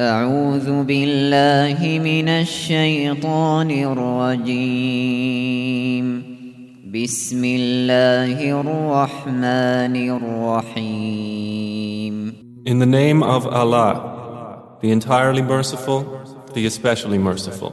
أعوذ بالله من الشيطان الرجيم بسم الله الرحمن الرحيم In the name of Allah, the entirely merciful, the especially merciful.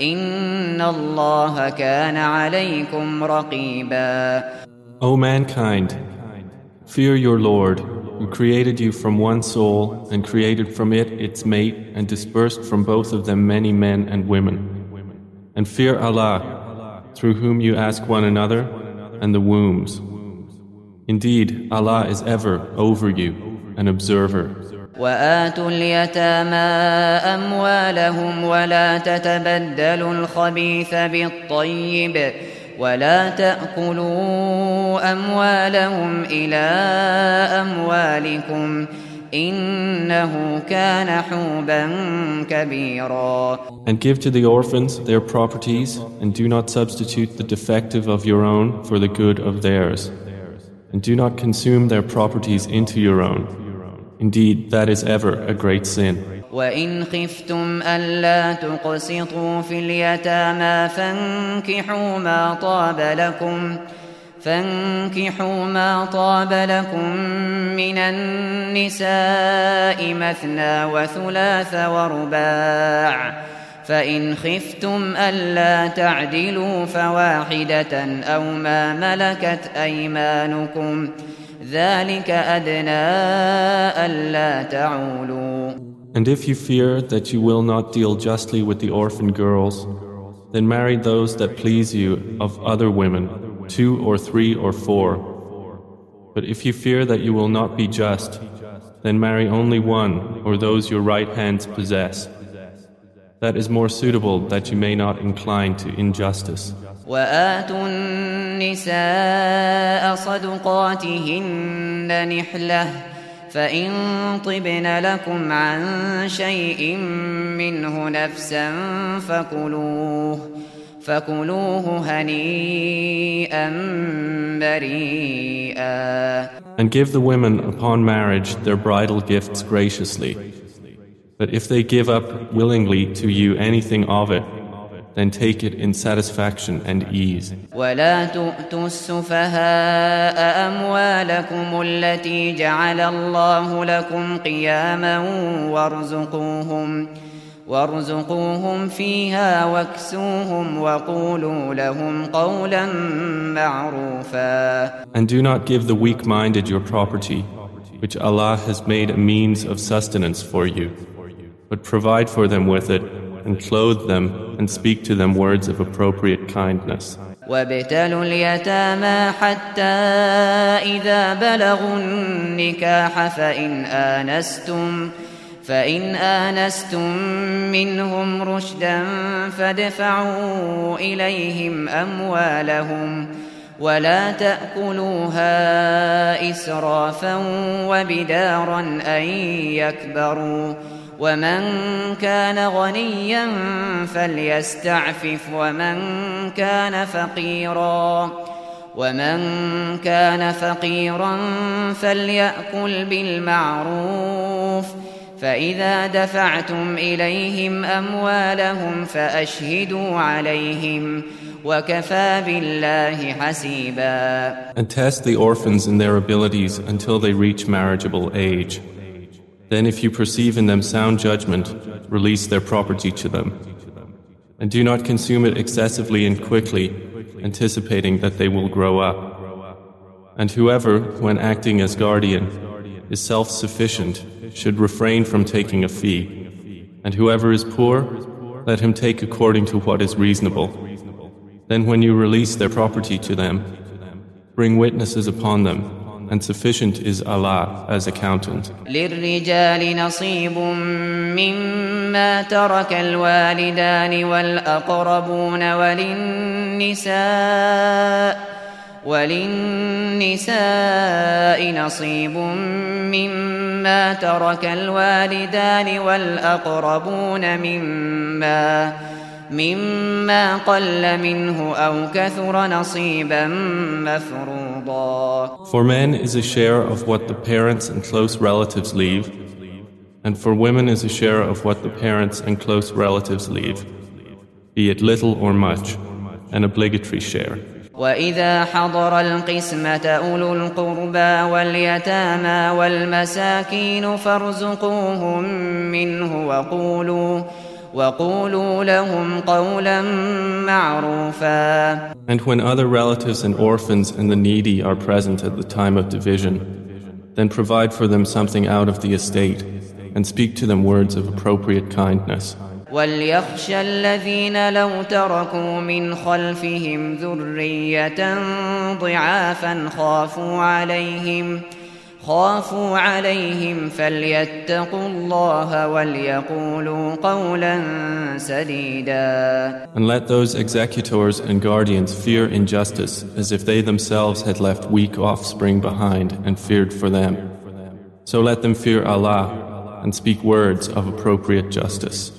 إن الله كان عليكم رقيبا O mankind, fear your Lord, who created you from one soul and created from it its mate and dispersed from both of them many men and women. And fear Allah, through whom you ask one another, and the wombs. Indeed, Allah is ever over you, an observer. وآتوا اليتامى أموالهم ولا تتبدلوا الخبيث بالطيب ولا تأكلوا أموالهم إلى أموالكم إنه كان حوبا كبيرا And give to the orphans their properties, and do not substitute the defective of your own for the good of theirs. And do not consume their properties into your own. Indeed, that is ever a great sin. وإن خفتم ألا تقسطوا في اليتامى فانكحوا ما طاب لكم فانكحوا ما طاب لكم من النساء مثنى وثلاث ورباع فإن خفتم ألا تعدلوا فواحدة أو ما ملكت أيمانكم ذلك أدنى ألا تعولوا And if you fear that you will not deal justly with the orphan girls, then marry those that please you of other women, two or three or four. But if you fear that you will not be just, then marry only one or those your right hands possess. That is more suitable that you may not incline to injustice. وآتوا النساء صدقاتهن نحلة فإن طبن لكم عن شيء منه نفسا فكلوه فكلوه هنيئا مريئا And give the women upon marriage their bridal gifts graciously. But if they give up willingly to you anything of it, then take it in satisfaction and ease. ولا تؤتوا السفهاء أموالكم التي جعل الله لكم قياما وارزقوهم وارزقوهم فيها واكسوهم وقولوا لهم قولا معروفا And do not give the weak minded your property, which Allah has made a means of sustenance for you, but provide for them with it, and clothe them, and speak to them words of appropriate kindness. وابتلوا اليتامى حتى إذا بلغوا النكاح فإن آنستم فإن آنستم منهم رشدا فادفعوا إليهم أموالهم ولا تأكلوها إسرافا وبدارا أن يكبروا ومن كان غنيا فليستعفف ومن كان فقيرا ومن كان فقيرا فليأكل بالمعروف فإذا دفعتم إليهم أموالهم فأشهدوا عليهم وكفى بالله حسيبا And test the orphans in their abilities until they reach marriageable age. Then, if you perceive in them sound judgment, release their property to them. And do not consume it excessively and quickly, anticipating that they will grow up. And whoever, when acting as guardian, is self sufficient, should refrain from taking a fee. And whoever is poor, let him take according to what is reasonable. Then, when you release their property to them, bring witnesses upon them and sufficient is Allah as accountant. للرجال نصيب مما ترك الوالدان والأقربون وللنساء وللنساء نصيب مما ترك الوالدان والأقربون مما مما قل منه أو كثر نصيبا مفروضا For men is a share of what the parents and close relatives leave, and for women is a share of what the parents and close relatives leave, be it little or much, an obligatory share. وإذا حضر القسمة أولو القربى واليتامى والمساكين فارزقوهم منه وقولوا وقولوا لهم قولا معروفا And when other relatives and orphans and the needy are present at the time of division, then provide for them something out of the estate and speak to them words of appropriate kindness. وليخشى الذين لو تركوا من خلفهم ذرية ضعافا خافوا عليهم خافوا عليهم فليتقوا الله وليقولوا قولا سديدا And let those executors and guardians fear injustice as if they themselves had left weak offspring behind and feared for them. So let them fear Allah and speak words of appropriate justice.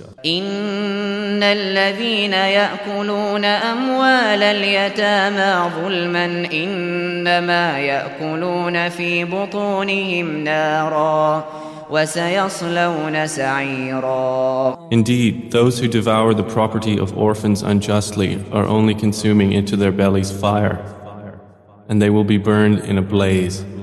إن الذين يأكلون أموال اليتامى ظلما إنما يأكلون في بطونهم نارا وسيصلون سعيرا Indeed, those who devour the property of orphans unjustly are only consuming into their bellies fire, and they will be burned in a blaze.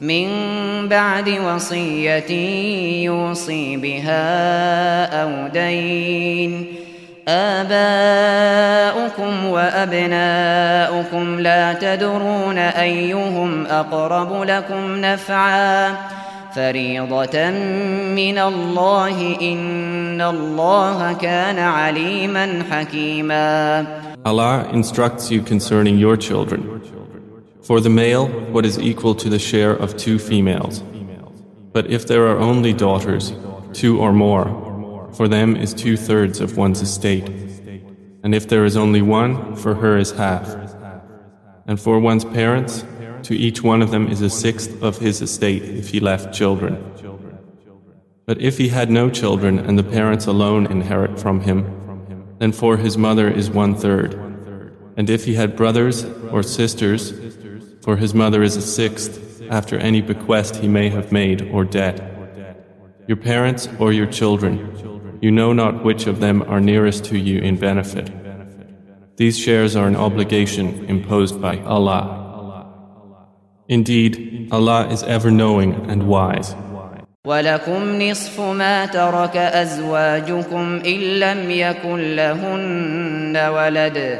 من بعد وصية يوصي بها أو دين. آباؤكم وأبناؤكم لا تدرون أيهم أقرب لكم نفعا. فريضة من الله إن الله كان عليما حكيما. Allah instructs you concerning your children. For the male, what is equal to the share of two females. But if there are only daughters, two or more, for them is two thirds of one's estate. And if there is only one, for her is half. And for one's parents, to each one of them is a sixth of his estate if he left children. But if he had no children and the parents alone inherit from him, then for his mother is one third. And if he had brothers or sisters, for his mother is a sixth after any bequest he may have made or debt. Your parents or your children, you know not which of them are nearest to you in benefit. These shares are an obligation imposed by Allah. Indeed, Allah is ever knowing and wise. ولكم نصف ما ترك أزواجكم إن لم يكن لهن ولد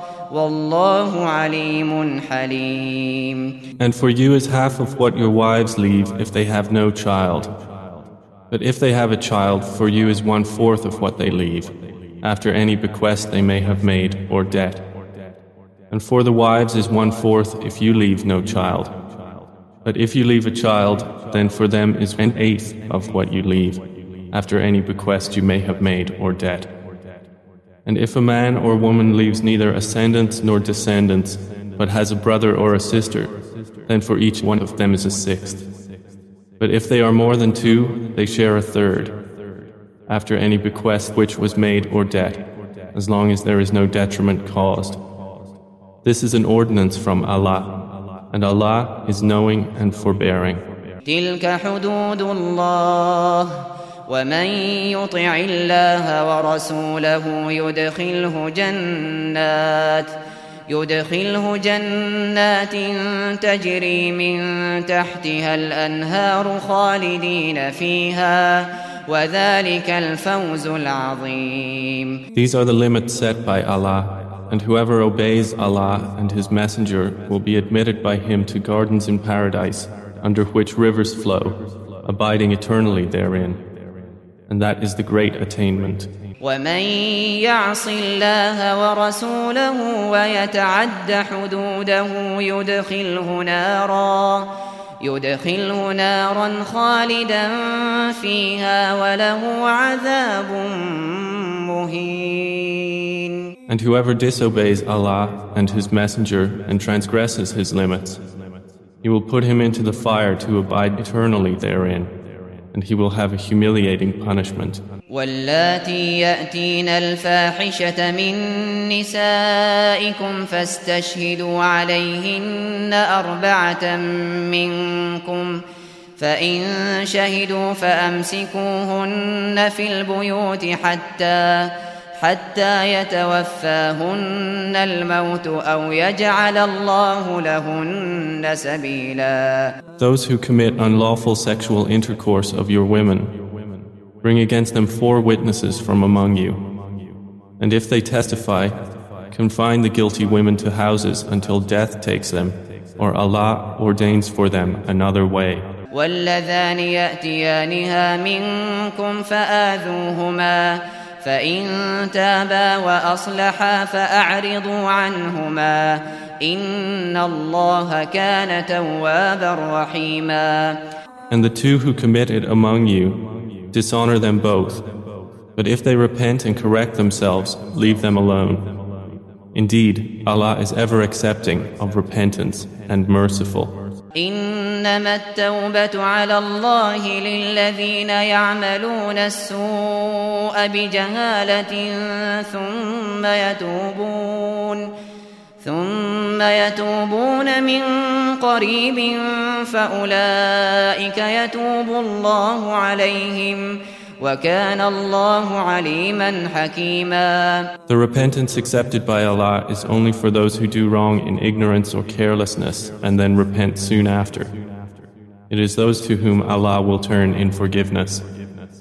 And for you is half of what your wives leave if they have no child. But if they have a child, for you is one fourth of what they leave, after any bequest they may have made or debt. And for the wives is one fourth if you leave no child. But if you leave a child, then for them is an eighth of what you leave, after any bequest you may have made or debt. And if a man or woman leaves neither ascendants nor descendants, but has a brother or a sister, then for each one of them is a sixth. But if they are more than two, they share a third, after any bequest which was made or debt, as long as there is no detriment caused. This is an ordinance from Allah, and Allah is knowing and forbearing. تلك حدود الله ومن يطع الله ورسوله يدخله جنات يدخله جنات تجري من تحتها الأنهار خالدين فيها وذلك الفوز العظيم These are the limits set by Allah And whoever obeys Allah and His Messenger will be admitted by Him to gardens in paradise, under which rivers flow, abiding eternally therein. And that is the great attainment. ومن يعص الله ورسوله ويتعد حدوده يدخله نارا يدخله نارا خالدا فيها وله عذاب مهين And whoever disobeys Allah and His Messenger and transgresses His limits, He will put him into the fire to abide eternally therein, And he will have a humiliating punishment. واللاتي يأتين الفاحشة من نسائكم فاستشهدوا عليهن أربعة منكم فإن شهدوا فأمسكوهن في البيوت حتى حتى يتوفاهن الموت أو يجعل الله لهن سبيلا Those who commit unlawful sexual intercourse of your women, bring against them four witnesses from among you. And if they testify, confine the guilty women to houses until death takes them, or Allah ordains for them another way. واللذان يأتيانها منكم فآذوهما فإن تابا وأصلحا فأعرضوا عنهما إن الله كان توابا رحيما And the two who commit it among you, dishonor them both. But if they repent and correct themselves, leave them alone. Indeed, Allah is ever accepting of repentance and merciful. إنما التوبة على الله للذين يعملون السوء بجهالة ثم يتوبون ثم يتوبون من قريب فأولئك يتوب الله عليهم وكان الله عليما حكيما The repentance accepted by Allah is only for those who do wrong in ignorance or carelessness and then repent soon after. It is those to whom Allah will turn in forgiveness,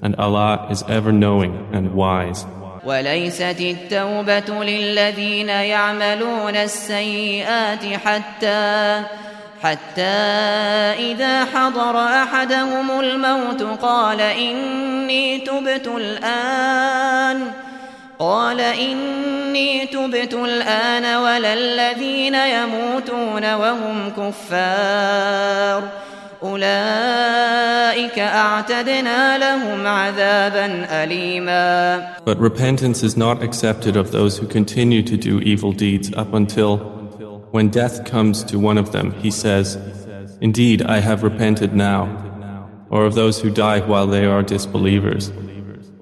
and Allah is ever knowing and wise. وليست التوبة للذين يعملون السيئات حتى حتى إذا حضر أحدهم الموت قال إني تبت الآن. قال إني تبت الآن ولا الذين يموتون وهم كفار. أولئك أعتدنا لهم عذابا أليما. But repentance is not accepted of those who continue to do evil deeds up until When death comes to one of them, he says, Indeed, I have repented now. Or of those who die while they are disbelievers.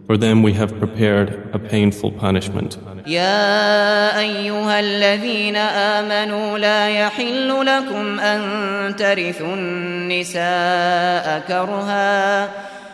For them we have prepared a painful punishment. يا أيها الذين آمنوا لا يحل لكم أن ترثوا النساء كرها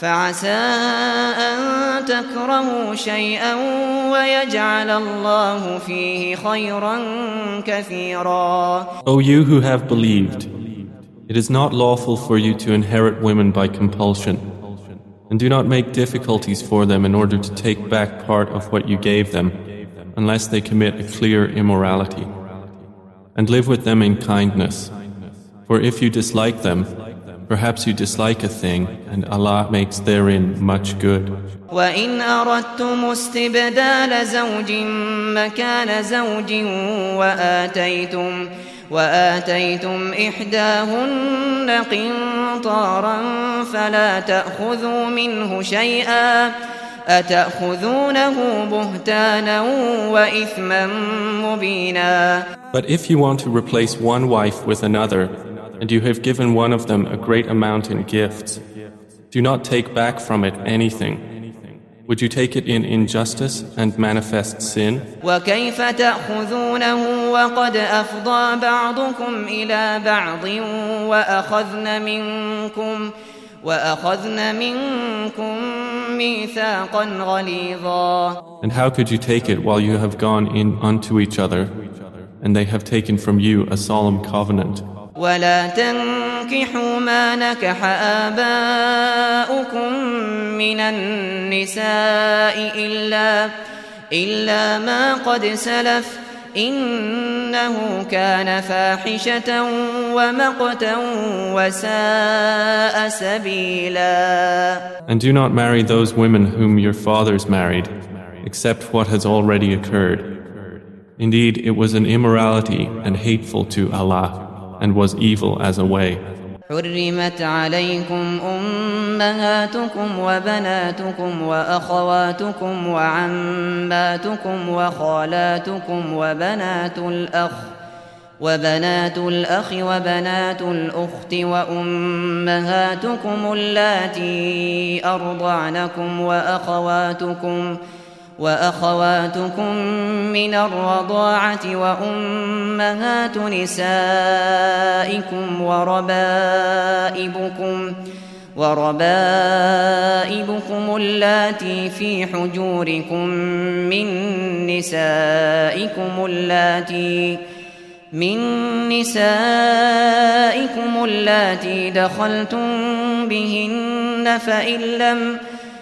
فعسى أن تكرهوا شيئا ويجعل الله فيه خيرا كثيرا O you who have believed, it is not lawful for you to inherit women by compulsion, and do not make difficulties for them in order to take back part of what you gave them, unless they commit a clear immorality. And live with them in kindness, for if you dislike them, Perhaps you dislike a thing and Allah makes therein much good. وإن أردتم استبدال زوج مكان زوج وآتيتم وآتيتم إحداهن قنطارا فلا تأخذوا منه شيئا أتأخذونه بهتانا وإثما مبينا But if you want to replace one wife with another and you have given one of them a great amount in gifts. Do not take back from it anything. Would you take it in injustice and manifest sin? وكيف تأخذونه وقد أفضى بعضكم إلى بعض وأخذن منكم وأخذن منكم ميثاقا غليظا And how could you take it while you have gone in unto each other and they have taken from you a solemn covenant? ولا تنكحوا ما نكح آباؤكم من النساء إلا إلا ما قد سلف إنه كان فاحشة ومقتا وساء سبيلا And do not marry those women whom your fathers married, except what has already occurred. Indeed, it was an immorality and hateful to Allah. And was evil as a way. حرمت عليكم أمهاتكم وبناتكم وأخواتكم وعماتكم وخالاتكم وبنات الأخ وبنات الأخ وبنات الأخت وأمهاتكم اللاتي أرضعنكم وأخواتكم وأخواتكم وأخواتكم من الرضاعة وأمهات نسائكم وربائبكم وربائبكم اللاتي في حجوركم من نسائكم اللاتي من نسائكم اللاتي دخلتم بهن فإن لم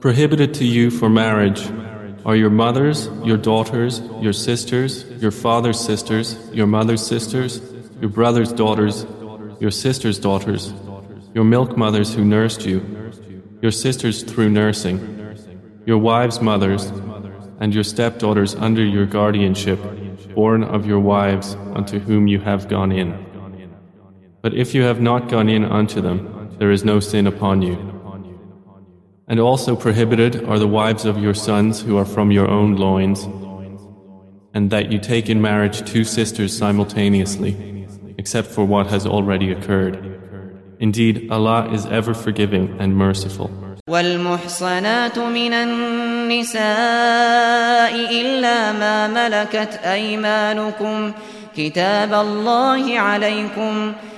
Prohibited to you for marriage are your mothers, your daughters, your sisters, your father's sisters, your mother's sisters, your brother's daughters, your sister's daughters, your milk mothers who nursed you, your sisters through nursing, your wives' mothers, and your stepdaughters under your guardianship, born of your wives unto whom you have gone in. But if you have not gone in unto them, there is no sin upon you. And also prohibited are the wives of your sons who are from your own loins, and that you take in marriage two sisters simultaneously, except for what has already occurred. Indeed, Allah is ever forgiving and merciful. والمحصنات من النساء إلا ما ملكت أيمانكم كتاب الله عليكم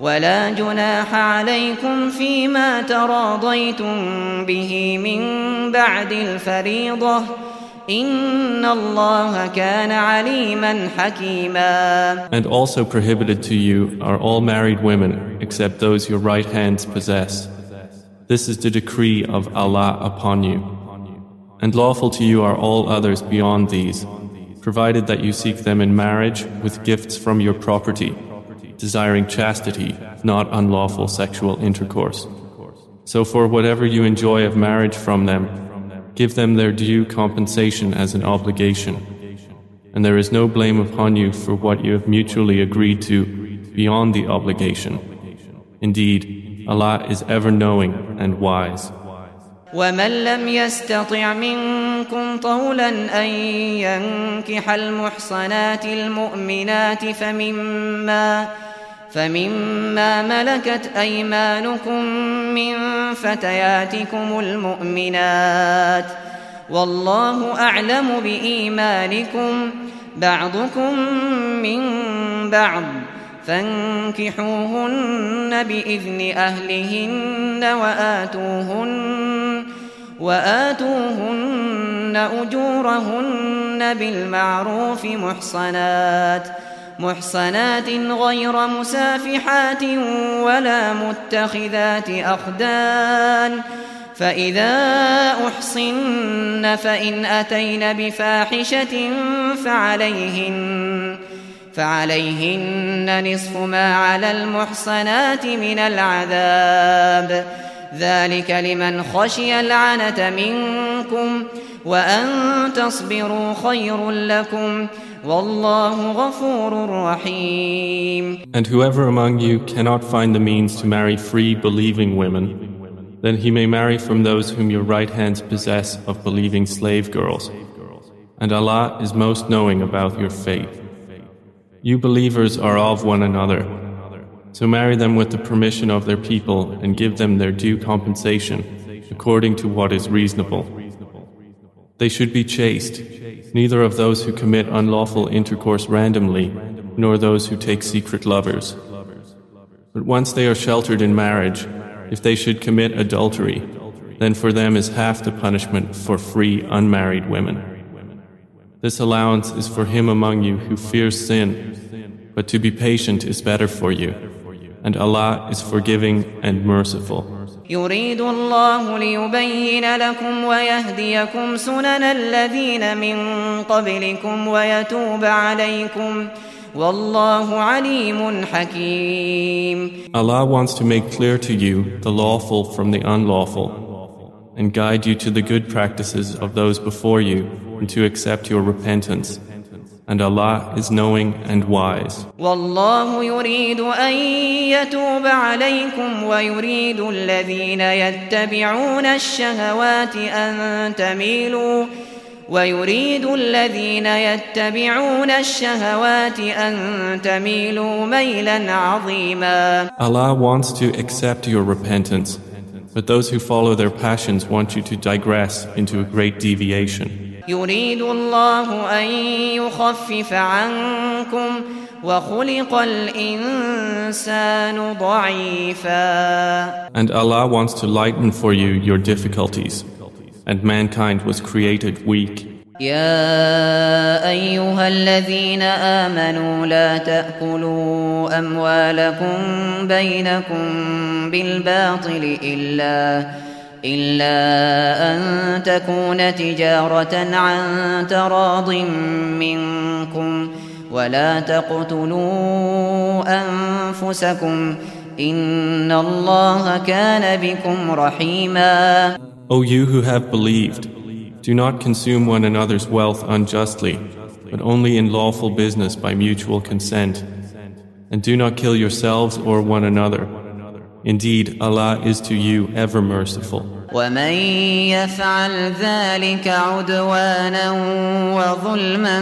ولا جناح عليكم فيما تراضيتم به من بعد الفريضة إن الله كان عليما حكيما And also prohibited to you are all married women except those your right hands possess. This is the decree of Allah upon you. And lawful to you are all others beyond these, provided that you seek them in marriage with gifts from your property desiring chastity, not unlawful sexual intercourse. So, for whatever you enjoy of marriage from them, give them their due compensation as an obligation. And there is no blame upon you for what you have mutually agreed to beyond the obligation. Indeed, Allah is ever knowing and wise. ومن لم يستطع منكم طولا أن ينكح المحصنات المؤمنات فمما فمما ملكت أيمانكم من فتياتكم المؤمنات والله أعلم بإيمانكم بعضكم من بعض فانكحوهن بإذن أهلهن وآتوهن وآتوهن أجورهن بالمعروف محصنات ۖ محصنات غير مسافحات ولا متخذات أخدان. فإذا أحصن فإن أتين بفاحشة فعليهن فعليهن نصف ما على المحصنات من العذاب. ذلك لمن خشي العنة منكم وأن تصبروا خير لكم. And whoever among you cannot find the means to marry free believing women, then he may marry from those whom your right hands possess of believing slave girls. And Allah is most knowing about your fate. You believers are of one another. So marry them with the permission of their people and give them their due compensation according to what is reasonable. They should be chaste, neither of those who commit unlawful intercourse randomly, nor those who take secret lovers. But once they are sheltered in marriage, if they should commit adultery, then for them is half the punishment for free unmarried women. This allowance is for him among you who fears sin, but to be patient is better for you, and Allah is forgiving and merciful. يريد الله ليبين لكم ويهديكم سنن الذين من قبلكم ويتوب عليكم والله عليم حكيم Allah wants to make clear to you the lawful from the unlawful and guide you to the good practices of those before you and to accept your repentance and Allah is knowing and wise. والله يريد أن يتوب عليكم ويريد الذين يتبعون الشهوات أن تميلوا ويريد الذين يتبعون الشهوات أن تميلوا ميلا عظيما Allah wants to accept your repentance, but those who follow their passions want you to digress into a great deviation. يريد الله أن يخفف عنكم وخلق الإنسان ضعيفا. And Allah wants to lighten for you your difficulties. And mankind was created weak. يا أيها الذين آمنوا لا تأكلوا أموالكم بينكم بالباطل إلا إلا أن تكون تجارة عن تراض منكم ولا تقتلوا أنفسكم إن الله كان بكم رحيما O you who have believed, do not consume one another's wealth unjustly, but only in lawful business by mutual consent. And do not kill yourselves or one another. Indeed, Allah is to you ever merciful. ومن يفعل ذلك عدوانا وظلما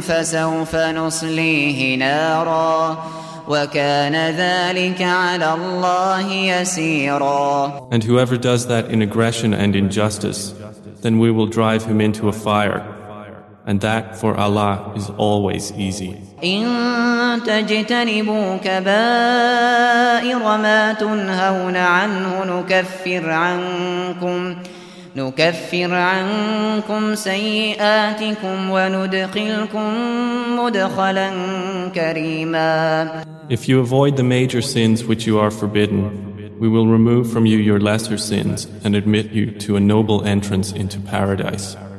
فسوف نصليه نارا وكان ذلك على الله يسيرا And whoever does that in aggression and injustice, then we will drive him into a fire. And that for Allah is always easy. إن تجتنبوا كبائر ما تنهون عنه نكفر عنكم نكفر عنكم سيئاتكم وندخلكم مدخلا كريما If you avoid the major sins which you are forbidden, we will remove from you your lesser sins and admit you to a noble entrance into paradise.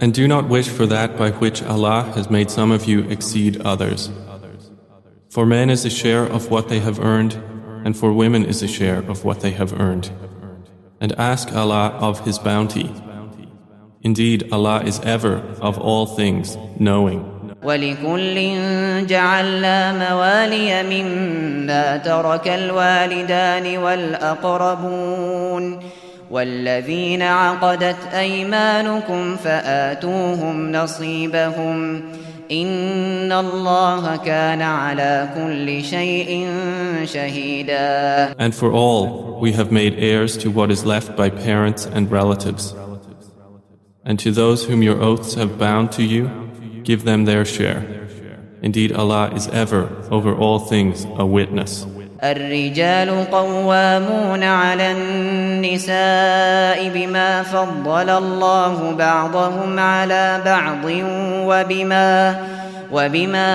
And do not wish for that by which Allah has made some of you exceed others. For men is a share of what they have earned, and for women is a share of what they have earned. And ask Allah of His bounty. Indeed, Allah is ever, of all things, knowing. ولكل جعلنا موالي مما ترك الوالدان والأقربون والذين عقدت أيمانكم فآتوهم نصيبهم إن الله كان على كل شيء شهيدا And for all, we have made heirs to what is left by parents and relatives. And to those whom your oaths have bound to you, give them their share. Indeed, Allah is ever, over all things, a witness. الرجال قوامون على النساء بما فضل الله بعضهم على بعض وبما وبما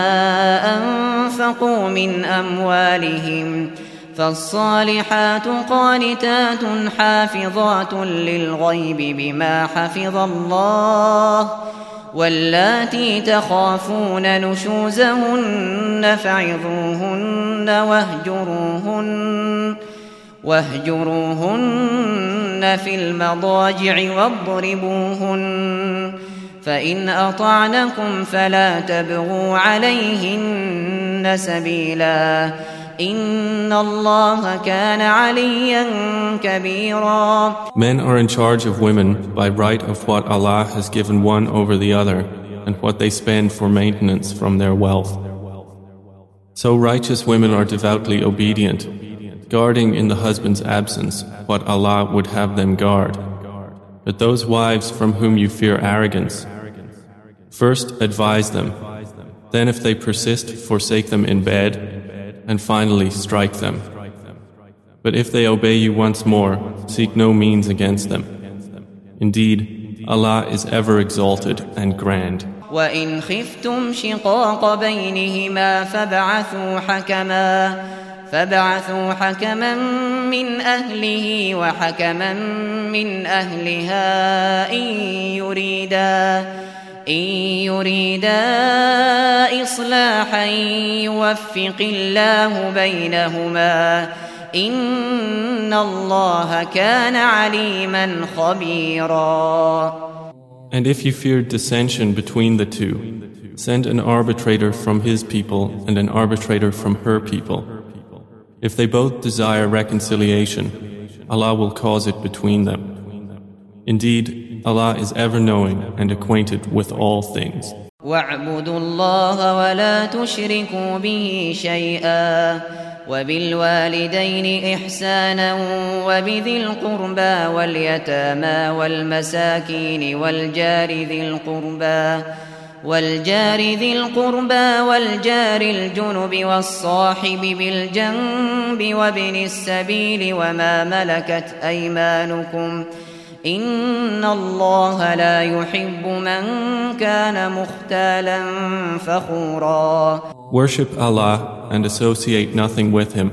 أنفقوا من أموالهم فالصالحات قانتات حافظات للغيب بما حفظ الله واللاتي تخافون نشوزهن فعظوهن واهجروهن واهجروهن في المضاجع واضربوهن فإن أطعنكم فلا تبغوا عليهن سبيلا Men are in charge of women by right of what Allah has given one over the other and what they spend for maintenance from their wealth. So righteous women are devoutly obedient, guarding in the husband's absence what Allah would have them guard. But those wives from whom you fear arrogance, first advise them. Then, if they persist, forsake them in bed and finally strike them. But if they obey you once more, seek no means against them. Indeed, Allah is ever exalted and grand. وإن خفتم شقاق بينهما فابعثوا حكما فابعثوا حكما من أهله وحكما من أهلها إن يريدا إن يريدا إصلاحا يوفق الله بينهما إن الله كان عليما خبيرا And if you fear dissension between the two, send an arbitrator from his people and an arbitrator from her people. If they both desire reconciliation, Allah will cause it between them. Indeed, Allah is ever knowing and acquainted with all things. واعبدوا الله ولا تشركوا به شيئا وبالوالدين إحسانا وبذي القربى واليتامى والمساكين والجار ذي القربى والجار ذي القربى والجار الجنب والصاحب بالجنب وابن السبيل وما ملكت أيمانكم إن الله لا يحب من كان مختالا فخورا Worship Allah and associate nothing with Him,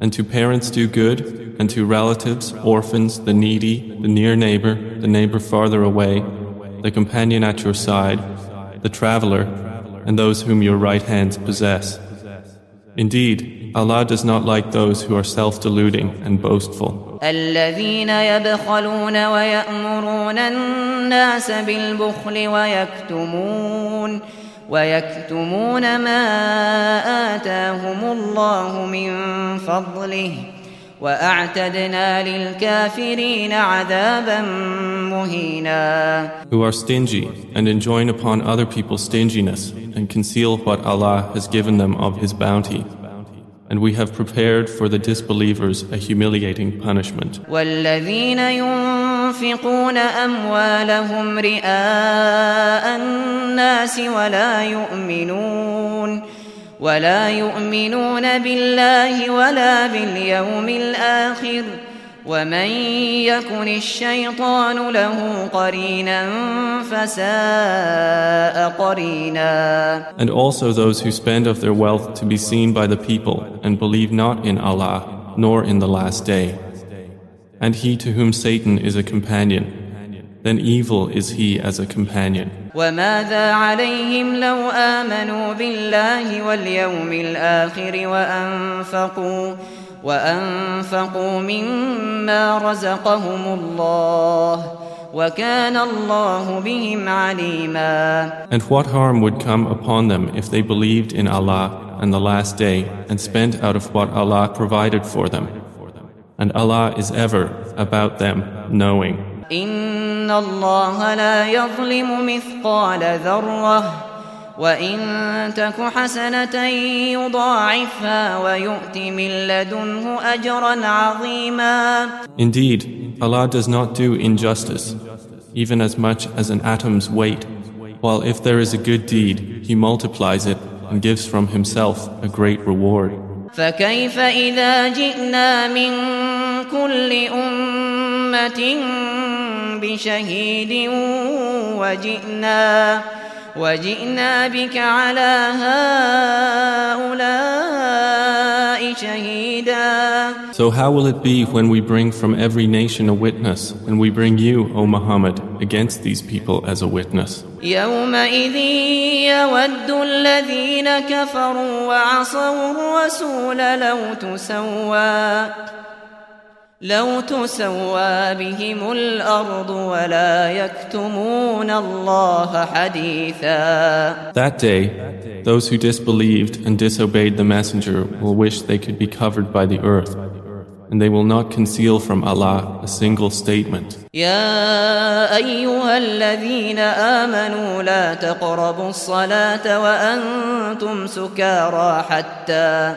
and to parents do good, and to relatives, orphans, the needy, the near neighbor, the neighbor farther away, the companion at your side, the traveler, and those whom your right hands possess. Indeed, Allah does not like those who are self-deluding and boastful. الذين يبخلون ويأمرون الناس بالبخل ويكتمون ويكتمون ما آتاهم الله من فضله وأعتدنا للكافرين عذابا مهينا Who are stingy and enjoin upon other people stinginess and conceal what Allah has given them of His bounty. And we have prepared for the disbelievers a humiliating punishment. والذين ينفقون أموالهم رئاء الناس ولا يؤمنون ولا يؤمنون بالله ولا باليوم الآخر ومن يكن الشيطان له قرينا فساء قرينا And also those who spend of their wealth to be seen by the people and believe not in Allah nor in the last day. And he to whom Satan is a companion, then evil is he as a companion. وماذا عليهم لو آمنوا بالله واليوم الآخر وأنفقوا وأنفقوا مما رزقهم الله وكان الله بهم عليما And what harm would come upon them if they believed in Allah and the last day and spent out of what Allah provided for them? And Allah is ever about them knowing. إن الله لا يظلم مثقال ذرة وإن تك حسنة يضاعفها ويؤت من لدنه أجرا عظيما Indeed, Allah does not do injustice, even as much as an atom's weight, while if there is a good deed, He multiplies it and gives from Himself a great reward. فكيف إذا جئنا من كل أمة بشهيد وجئنا وجئنا بك على هؤلاء شهيدا So how will it be when we bring from every nation a witness, and we bring you, O Muhammad, against these people as a witness? يومئذ يود الذين كفروا وعصوا الرسول لو تسوى لو تسوى بهم الأرض ولا يكتمون الله حديثا That day, those who disbelieved and disobeyed the Messenger will wish they could be covered by the earth, and they will not conceal from Allah a single statement. يا أيها الذين آمنوا لا تقربوا الصلاة وأنتم سكارى حتى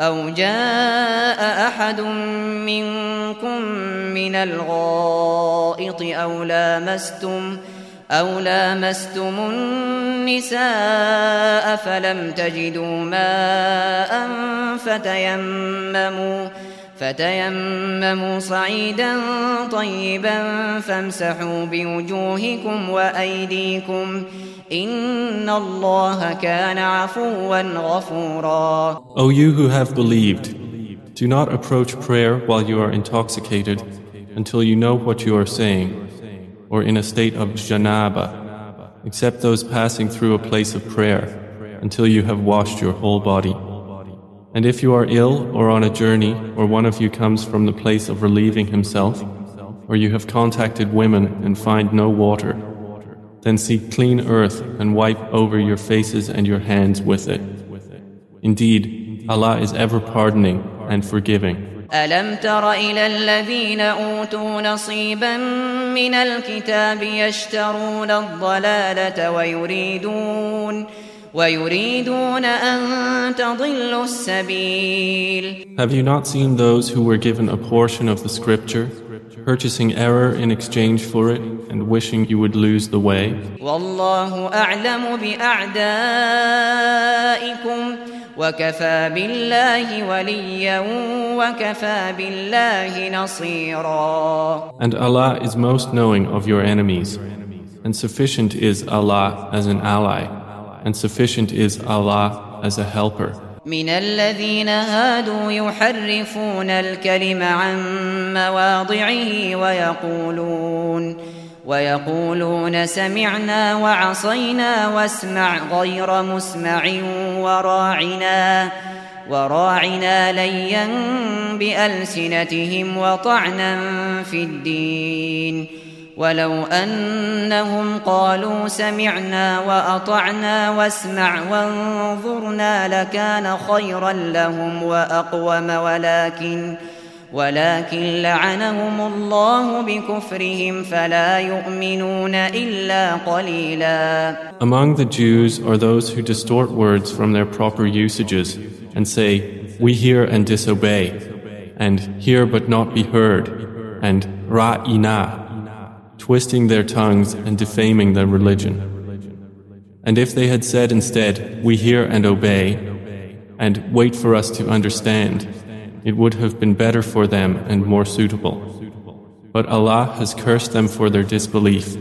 أو جاء أحد منكم من الغائط أو لامستم أو لامستم النساء فلم تجدوا ماء فتيمموا فتيمموا صعيدا طيبا فامسحوا بوجوهكم وأيديكم إن الله كان عفوا غفورا O you who have believed, do not approach prayer while you are intoxicated until you know what you are saying, or in a state of janaba, except those passing through a place of prayer until you have washed your whole body. And if you are ill or on a journey, or one of you comes from the place of relieving himself, or you have contacted women and find no water, then seek clean earth and wipe over your faces and your hands with it. Indeed, Allah is ever pardoning and forgiving. ألم تر إلى الذين أوتوا نصيبا من الكتاب يشترون الضلالة ويريدون ويريدون أن تضلوا السبيل Have you not seen those who were given a portion of the scripture purchasing error in exchange for it and wishing you would lose the way. والله أعلم بأعدائكم وكفى بالله وليا وكفى بالله نصيرا And Allah is most knowing of your enemies, and sufficient is Allah as an ally, And sufficient is Allah as a helper. من الذين هادوا يحرفون الكلم عن مواضعه ويقولون ويقولون سمعنا وعصينا واسمع غير مسمع وراعنا وراعنا ليا بألسنتهم وطعنا في الدين ولو أنهم قالوا سمعنا وأطعنا واسمع وانظرنا لكان خيرا لهم وأقوم ولكن ولكن لعنهم الله بكفرهم فلا يؤمنون إلا قليلا Among the Jews are those who distort words from their proper usages and say, We hear and disobey, and hear but not be heard, and ra'ina, twisting their tongues and defaming their religion. And if they had said instead, We hear and obey, and wait for us to understand, it would have been better for them and more suitable. But Allah has cursed them for their disbelief,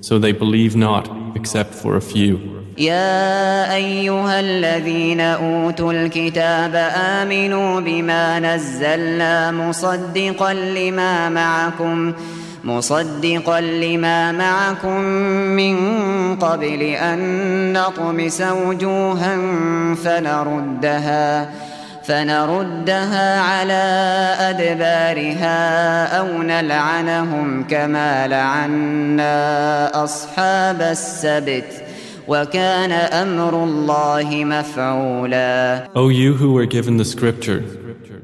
so they believe not except for a few. يا أيها الذين أوتوا الكتاب آمنوا بما نزلنا مصدقا لما معكم مصدقا لما معكم من قبل أن نطمس وجوها فنردها فنردها على أدبارها أو نلعنهم كما لعنا أصحاب السبت وكان أمر الله مفعولا. O you who were given the scripture,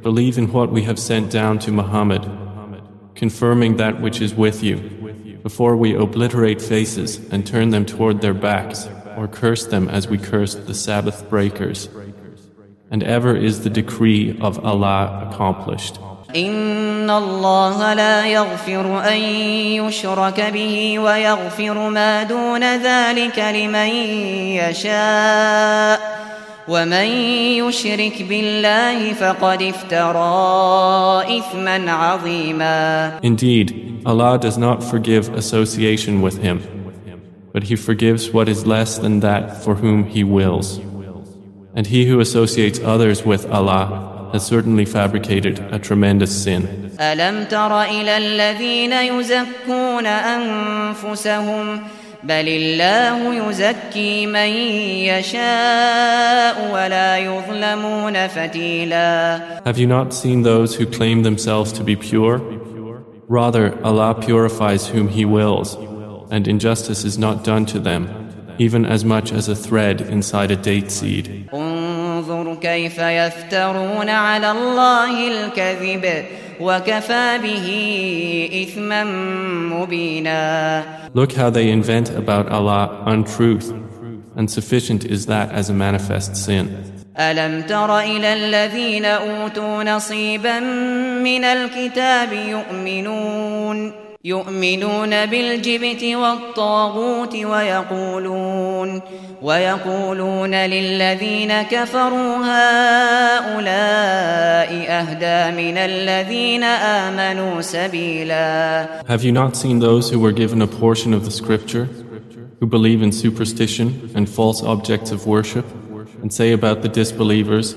believe in what we have sent down to Muhammad, confirming that which is with you, before we obliterate faces and turn them toward their backs, or curse them as we cursed the Sabbath breakers. And ever is the decree of Allah accomplished. إن الله لا يغفر أن يشرك به ويغفر ما دون ذلك لمن يشاء ومن يشرك بالله فقد افترى إثما عظيما Indeed, Allah does not forgive association with Him, but He forgives what is less than that for whom He wills. And he who associates others with Allah has certainly fabricated a tremendous sin. ألم تر إلى الذين يزكون أنفسهم بل الله يزكي من يشاء ولا يظلمون فتيلا Have you not seen those who claim themselves to be pure? Rather, Allah purifies whom He wills, and injustice is not done to them, even as much as a thread inside a date seed. انظر كيف يفترون على الله الكذب وكفى به إثما مبينا Look how they invent about Allah untruth, and sufficient is that as a manifest sin. ألم تر إلى الذين أوتوا نصيبا من الكتاب يؤمنون يؤمنون بالجبت والطاغوت ويقولون ويقولون للذين كفروا هؤلاء أهدى من الذين آمنوا سبيلا Have you not seen those who were given a portion of the scripture, who believe in superstition and false objects of worship, and say about the disbelievers,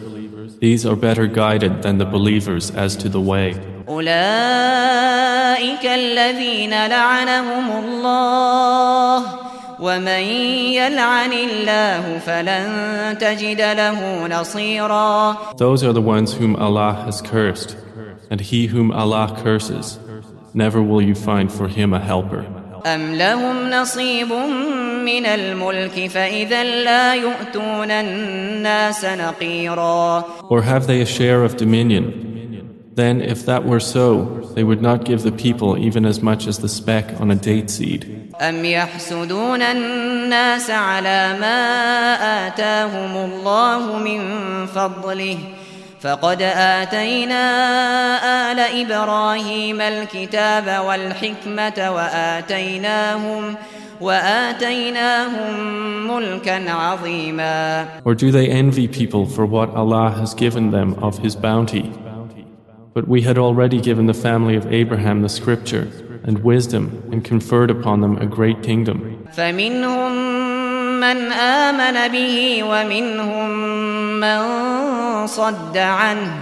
These are better guided than the believers as to the way? أولئك الذين لعنهم الله ومن يلعن الله فلن تجد له نصيرا Those are the ones whom Allah has cursed, and he whom Allah curses, never will you find for him a helper. أم لهم نصيب من الملك فإذا لا يؤتون الناس نقيرا Or have they a share of dominion? Then, if that were so, they would not give the people even as much as the speck on a date seed. أم يحسدون الناس على ما آتاهم الله من فضله فقد آتينا آل إبراهيم الكتاب والحكمة وآتيناهم وآتيناهم ملكا عظيما Or do they envy people for what Allah has given them of His bounty? But we had already given the family of Abraham the scripture and wisdom and conferred upon them a great kingdom. فمنهم من آمن به ومنهم من صد عنه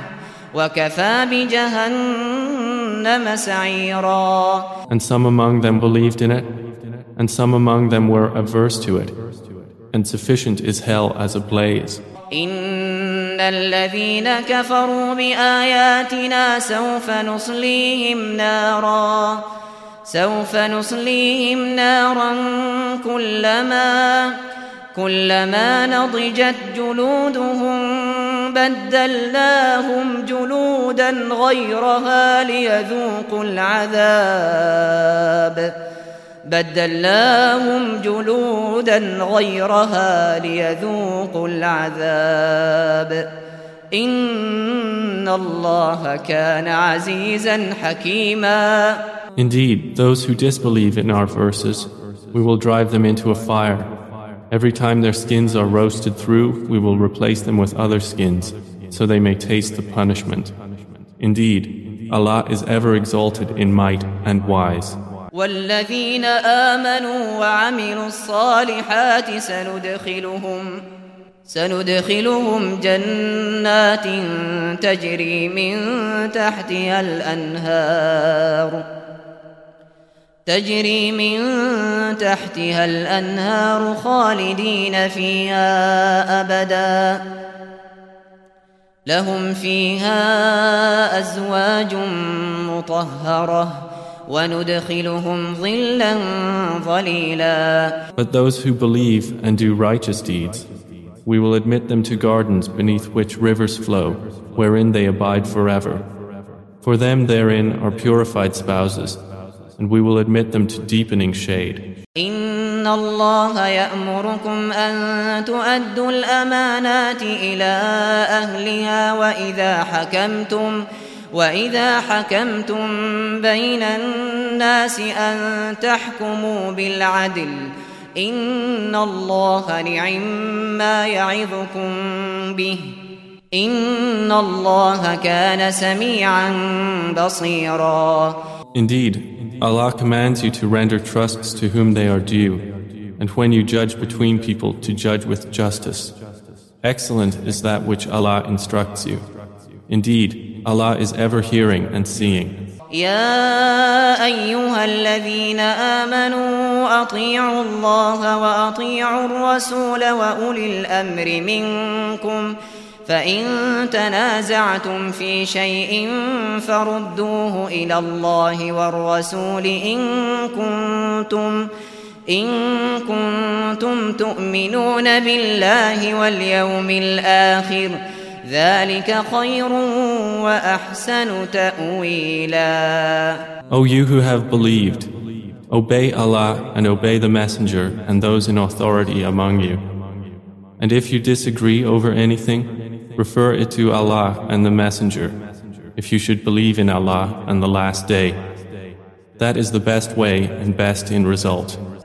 وكفى بجهنم سعيرا And some among them believed in it, and some among them were averse to it. And sufficient is hell as a blaze. إن الذين كفروا بآياتنا سوف نصليهم نارا سوف نصليهم نارا كلما كلما نضجت جلودهم بدلناهم جلودا غيرها ليذوقوا العذاب بدلناهم جلودا غيرها ليذوقوا العذاب إن الله كان عزيزا حكيما Indeed, those who disbelieve in our verses, we will drive them into a fire. Every time their skins are roasted through, we will replace them with other skins, so they may taste the punishment. Indeed, Allah is ever exalted in might and wise. والذين آمنوا وعملوا الصالحات سندخلهم سندخلهم جنات تجري من تحتها الأنهار تجري من تحتها الأنهار خالدين فيها أبدا لهم فيها أزواج ظليلا But those who believe and do righteous deeds, we will admit them to gardens beneath which rivers flow, wherein they abide forever. For them therein are purified spouses, and we will admit them to deepening shade. إن الله يأمركم أن تؤدوا الأمانات إلى أهلها وإذا حكمتم وإذا حكمتم بين الناس أن تحكموا بالعدل إن الله نعم ما يعظكم به إن الله كان سميعا بصيرا Indeed, Allah commands you to render trusts to whom they are due, and when you judge between people to judge with justice. Excellent is that which Allah instructs you. Indeed, Allah is ever hearing and seeing. يا أيها الذين آمنوا أطيعوا الله وأطيعوا الرسول وأولي الأمر منكم فإن تنازعتم في شيء فردوه إلى الله والرسول إن كنتم إن كنتم تؤمنون بالله واليوم الآخر ذلك خير وأحسن تأويلا O you who have believed, obey Allah and obey the Messenger and those in authority among you. And if you disagree over anything, refer it to Allah and the Messenger, if you should believe in Allah and the Last Day. That is the best way and best in result.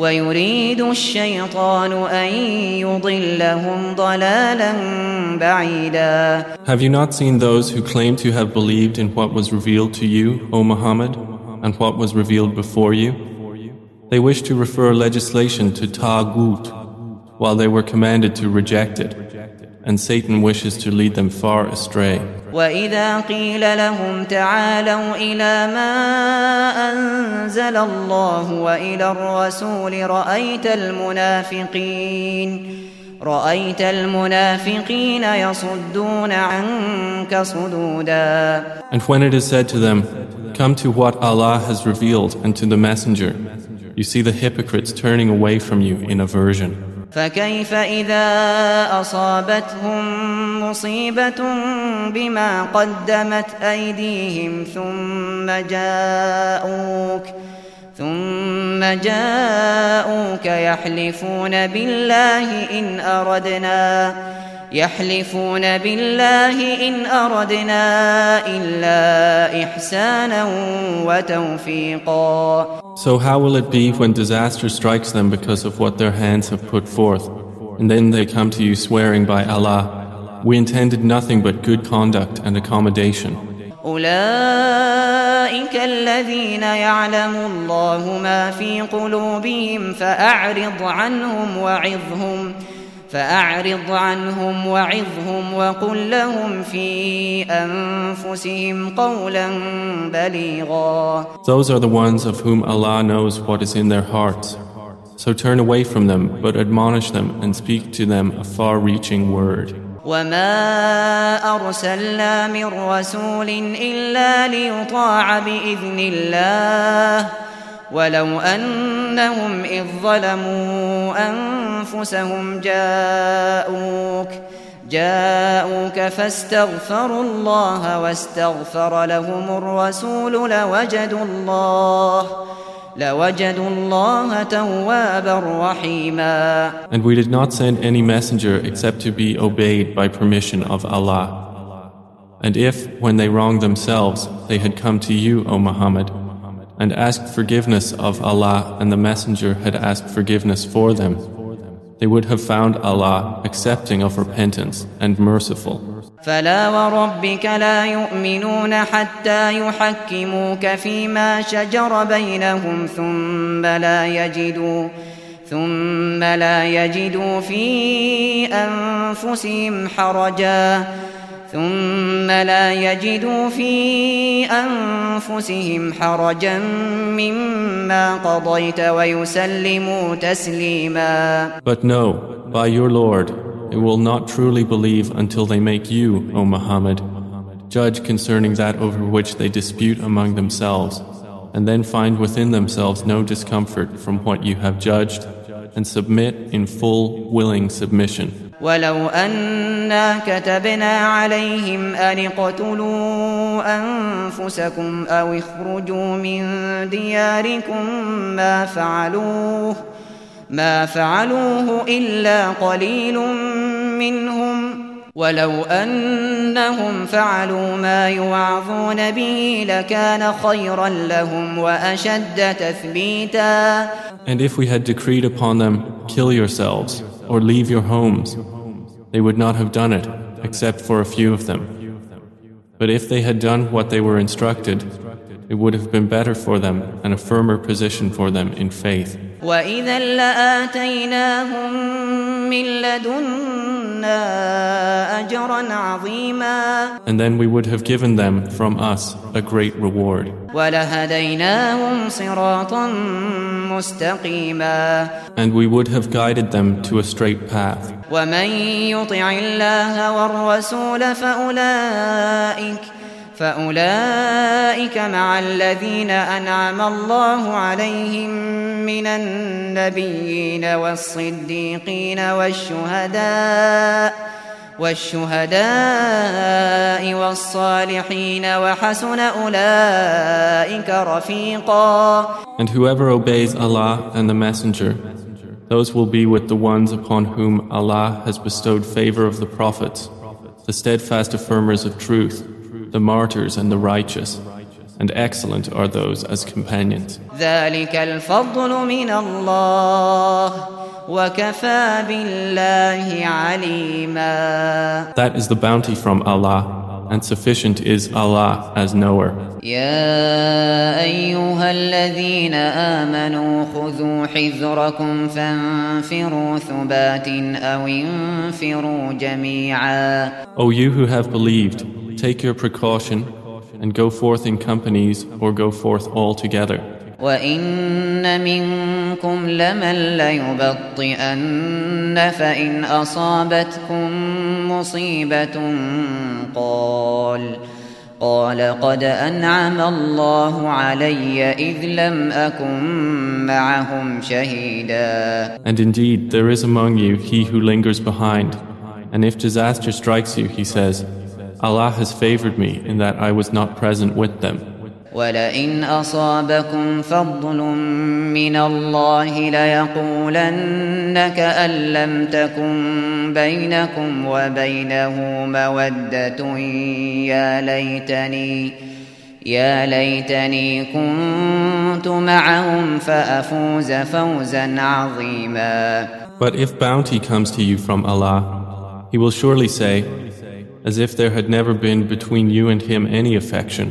ويريد الشيطان أن يضلهم ضلالا بعيدا Have you not seen those who claim to have believed in what was revealed to you, O Muhammad, and what was revealed before you? They wish to refer legislation to Taghut, while they were commanded to reject it and Satan wishes to lead them far astray. وإذا قيل لهم تعالوا إلى ما أنزل الله وإلى الرسول رأيت المنافقين رأيت المنافقين يصدون عنك صدودا And when it is said to them, Come to what Allah has revealed and to the Messenger, you see the hypocrites turning away from you in aversion. فكيف إذا أصابتهم مصيبة بما قدمت أيديهم ثم جاءوك ۖ ثم جاءوك يحلفون بالله إن أردنا يحلفون بالله إن أردنا إلا إحسانا وتوفيقا So how will it be when disaster strikes them because of what their hands have put forth and then they come to you swearing by Allah we intended nothing but good conduct and accommodation أولئك الذين يعلم الله ما في قلوبهم فأعرض عنهم وعظهم فأعرض عنهم وعظهم وقل لهم في أنفسهم قولا بليغا Those are the ones of whom Allah knows what is in their hearts. So turn away from them, but admonish them and speak to them a far-reaching word. وما أرسلنا من رسول إلا ليطاع بإذن الله ولو أنهم إذ ظلموا أنفسهم جاءوك جاءوك فاستغفروا الله واستغفر لهم الرسول لوجدوا الله لوجدوا الله توابا رحيما And we did not send any messenger except to be obeyed by permission of Allah. And if, when they wronged themselves, they had come to you, O Muhammad, and asked forgiveness of Allah and the messenger had asked forgiveness for them, they would have found Allah accepting of repentance and merciful. فلا وربك لا يؤمنون حتى يحكموك فيما شجر بينهم ثم لا يجدوا ثم لا يجدوا في أنفسهم حرجا ثم لا يجدوا في أنفسهم حرجا مما قضيت ويسلموا تسليما But no, by your Lord, They will not truly believe until they make you, O Muhammad, judge concerning that over which they dispute among themselves, and then find within themselves no discomfort from what you have judged, and submit in full, willing submission. ولو أنا كتبنا عليهم أن اقتلوا أنفسكم أو اخرجوا من دياركم ما فعلوه ما فعلوه إلا قليل منهم ولو أنهم فعلوا ما يوعظون به لكان خيرا لهم وأشد تثبيتا And if we had decreed upon them, kill yourselves, or leave your homes, they would not have done it, except for a few of them. But if they had done what they were instructed, it would have been better for them and a firmer position for them in faith. وإذا لآتيناهم من لدنا أجرا عظيما And then we would have given them from us a great reward. ولهديناهم صراطا مستقيما And we would have guided them to a straight path. ومن يطع الله والرسول فأولئك فأولئك مع الذين أنعم الله عليهم من النبيين والصديقين والشهداء والشهداء والصالحين وحسن أولئك رفيقا And whoever obeys Allah and the Messenger, those will be with the ones upon whom Allah has bestowed favor of the prophets, the steadfast affirmers of truth, the martyrs and the righteous, and excellent are those as companions. ذلك الفضل من الله وكفى بالله عليما That is the bounty from Allah, and sufficient is Allah as knower. يا أيها الذين آمنوا خذوا حذركم فانفروا ثبات أو انفروا جميعا O you who have believed, take your precaution and go forth in companies or go forth all together. وإن منكم لمن ليبطئن فإن أصابتكم مصيبة قال قال قد أنعم الله علي إذ لم أكن معهم شهيدا And indeed there is among you he who lingers behind and if disaster strikes you he says Allah has favored me in that I was not present with them ولئن أصابكم فضل من الله ليقولن كأن لم تكن بينكم وبينه مودة يا ليتني يا ليتني كنت معهم فأفوز فوزا عظيما But if bounty comes to you from Allah, He will surely say, as if there had never been between you and Him any affection,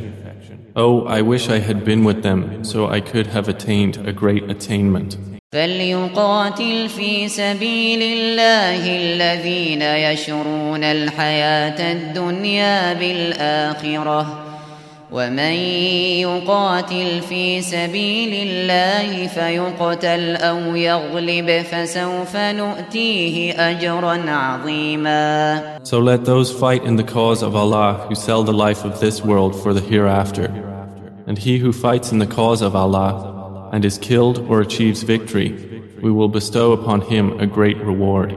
Oh, I wish I had been with them so I could have attained a great attainment. فليقاتل في سبيل الله الذين يشرون الحياة الدنيا بالآخرة ومن يقاتل في سبيل الله فيقتل أو يغلب فسوف نؤتيه أجرا عظيما So let those fight in the cause of Allah who sell the life of this world for the hereafter. And he who fights in the cause of Allah and is killed or achieves victory, we will bestow upon him a great reward.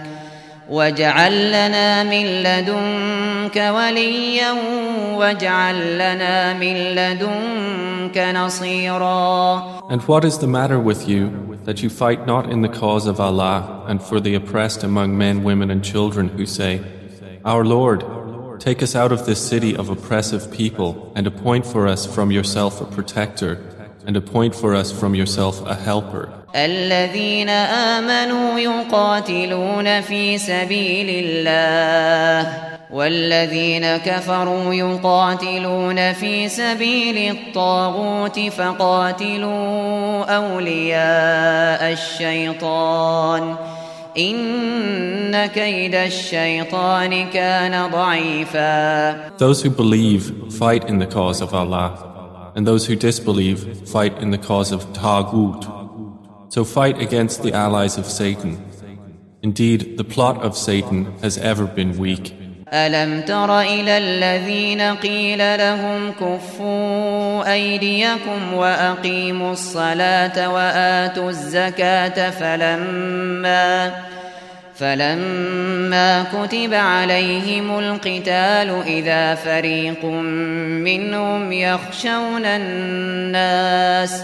واجعل لنا من لدنك وليا واجعل لنا من لدنك نصيرا And what is the matter with you that you fight not in the cause of Allah and for the oppressed among men, women and children who say, Our Lord, take us out of this city of oppressive people and appoint for us from yourself a protector and appoint for us from yourself a helper. الذين آمنوا يقاتلون في سبيل الله والذين كفروا يقاتلون في سبيل الطاغوت فقاتلوا أولياء الشيطان إن كيد الشيطان كان ضعيفا Those who believe fight in the cause of Allah, and those who disbelieve fight in the cause of Taghut. So fight against the allies of Satan. Indeed, the plot of Satan has ever been weak. ألم تر إلى الذين قيل لهم كفوا أيديكم وأقيموا الصلاة وآتوا الزكاة فلما فلما كتب عليهم القتال إذا فريق منهم يخشون الناس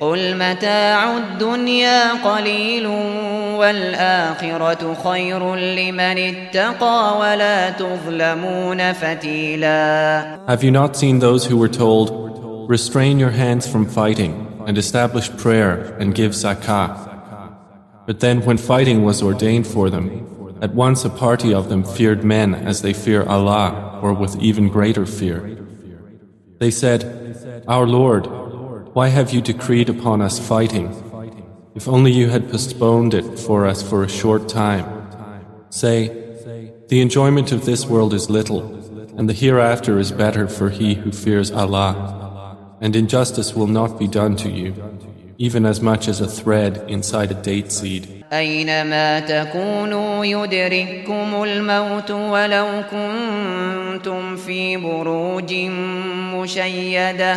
قل متاع الدنيا قليل والآخرة خير لمن اتقى ولا تظلمون فتيلا Have you not seen those who were told, Restrain your hands from fighting, and establish prayer and give zakah? But then, when fighting was ordained for them, at once a party of them feared men as they fear Allah, or with even greater fear. They said, Our Lord, why have you decreed upon us fighting? If only you had postponed it for us for a short time. Say, The enjoyment of this world is little, and the hereafter is better for he who fears Allah. And injustice will not be done to you, even as much as a thread inside a date seed. أينما تكونوا يدرككم الموت ولو كنتم في بروج مشيدة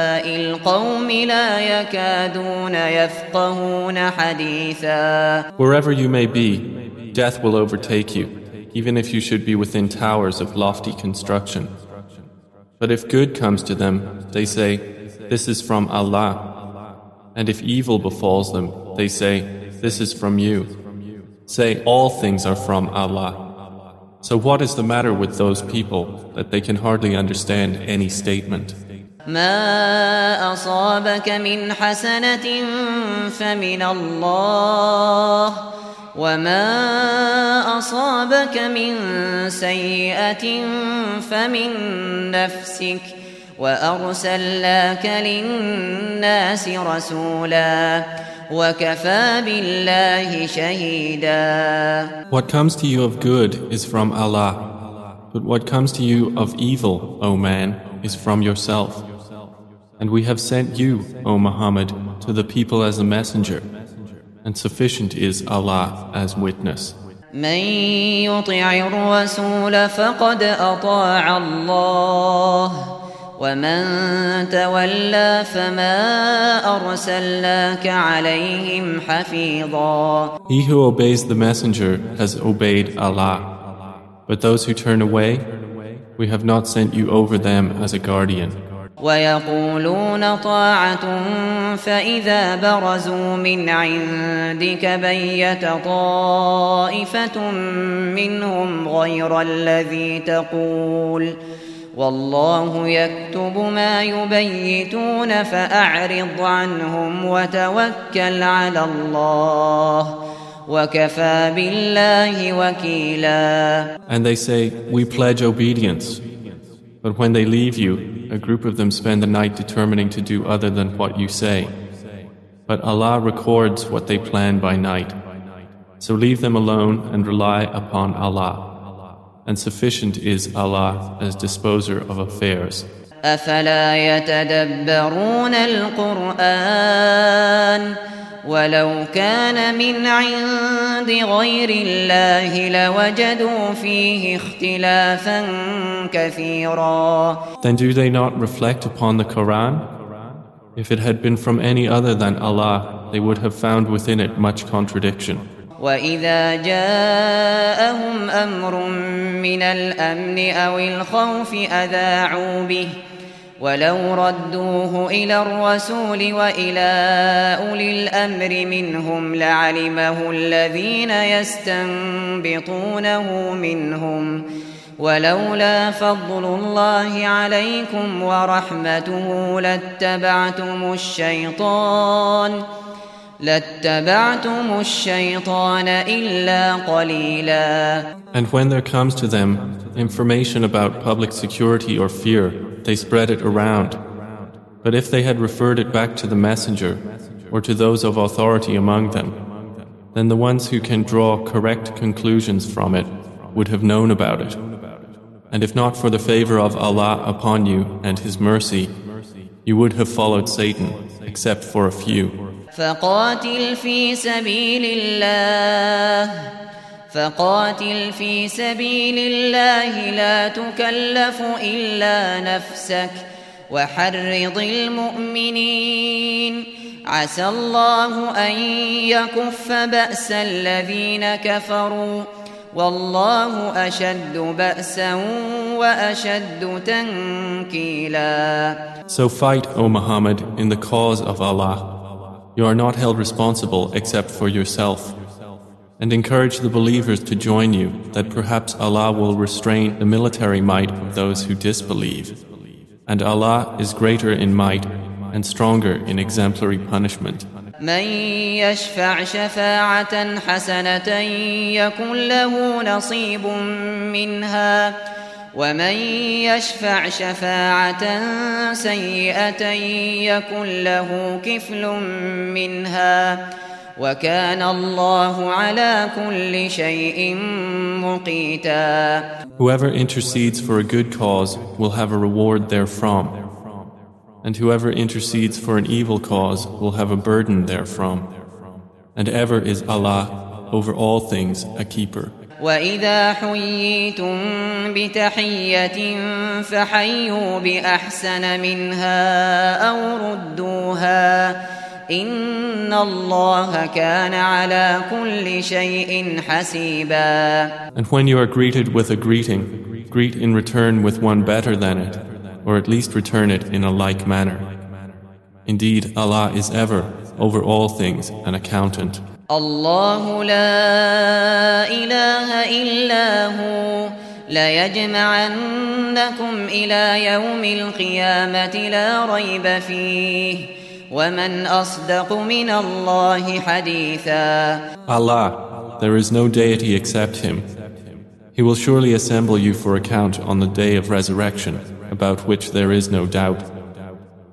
Wherever you may be, death will overtake you, even if you should be within towers of lofty construction. But if good comes to them, they say, This is from Allah. And if evil befalls them, they say, This is from you. Say, All things are from Allah. So what is the matter with those people that they can hardly understand any statement? ما أصابك من حسنة فمن الله وما أصابك من سيئة فمن نفسك وأرسلناك للناس رسولا وكفى بالله شهيدا What comes to you of good is from Allah, but what comes to you of evil, O man, is from yourself. And we have sent you, O Muhammad, to the people as a messenger. and sufficient is Allah as witness. من يطع الرسول فقد أطاع الله ومن تولى فما أرسلناك عليهم حفيظا He who obeys the messenger has obeyed Allah but those who turn away we have not sent you over them as a guardian ويقولون طاعة فإذا برزوا من عندك بيت طائفة منهم غير الذي تقول والله يكتب ما يبيتون فأعرض عنهم وتوكل على الله وكفى بالله وكيلا And they say, we pledge obedience. But when they leave you, a group of them spend the night determining to do other than what you say. But Allah records what they plan by night. So leave them alone and rely upon Allah. And sufficient is Allah as disposer of affairs. أفلا يتدبرون القرآن ولو كان من عند غير الله لوجدوا فيه اختلافا كثيرا Then do they not reflect upon the Quran? If it had been from any other than Allah, they would have found within it much contradiction. وإذا جاءهم أمر من الأمن أو الخوف أذاعوا به ولو ردوه إلى الرسول وإلى أولي الأمر منهم لعلمه الذين يستنبطونه منهم ولولا فضل الله عليكم ورحمته لاتبعتم الشيطان And when there comes to them information about public security or fear, they spread it around. But if they had referred it back to the messenger or to those of authority among them, then the ones who can draw correct conclusions from it would have known about it. And if not for the favor of Allah upon you and His mercy, you would have followed Satan, except for a few. فقاتل في سبيل الله. فقاتل في سبيل الله لا تكلف إلا نفسك وحرض المؤمنين. عسى الله أن يكف بأس الذين كفروا. والله أشد بأسا وأشد تنكيلا. So fight, O Muhammad, in the cause of Allah. You are not held responsible except for yourself. and encourage the believers to join you, that perhaps Allah will restrain the military might of those who disbelieve. And Allah is greater in might and stronger in exemplary punishment. من يشفع شفاعة حسنة يكن له نصيب منها ومن يشفع شفاعة سيئة يكن له كفل منها وكان الله على كل شيء مقيتا Whoever intercedes for a good cause will have a reward therefrom. And whoever intercedes for an evil cause will have a burden therefrom. And ever is Allah over all things a keeper. وإذا حييتم بتحية فحيوا بأحسن منها أو ردوها إن الله كان على كل شيء حسيبا And when you are greeted with a greeting, greet in return with one better than it, or at least return it in a like manner. Indeed, Allah is ever, over all things, an accountant. الله لا إله إلا هو ليجمعنكم إلى يوم القيامة لا ريب فيه ومن أصدق من الله حديثا Allah, there is no deity except Him. He will surely assemble you for account on the day of resurrection, about which there is no doubt.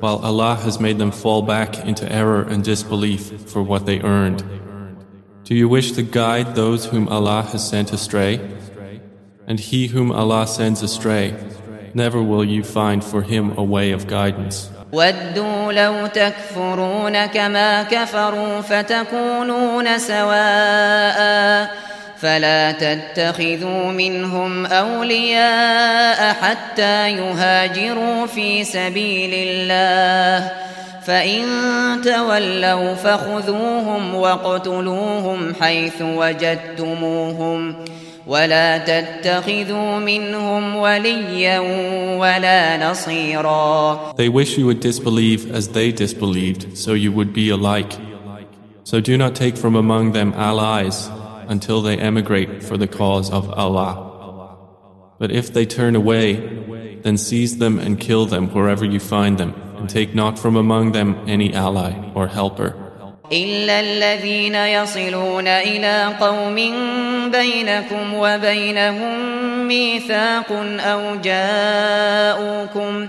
while Allah has made them fall back into error and disbelief for what they earned? Do you wish to guide those whom Allah has sent astray? And he whom Allah sends astray, never will you find for him a way of guidance. ودوا لو تكفرون كما كفروا فتكونون سواء فلا تتخذوا منهم أولياء حتى يهاجروا في سبيل الله. فإن تولوا فخذوهم واقتلوهم حيث وجدتموهم. ولا تتخذوا منهم وليا ولا نصيرا. They wish you would disbelieve as they disbelieved, so you would be alike. So do not take from among them allies. until they emigrate for the cause of Allah. But if they turn away, then seize them and kill them wherever you find them, and take not from among them any ally or helper. إلا الذين يصلون إلى قوم بينكم وبينهم ميثاق أو جاءوكم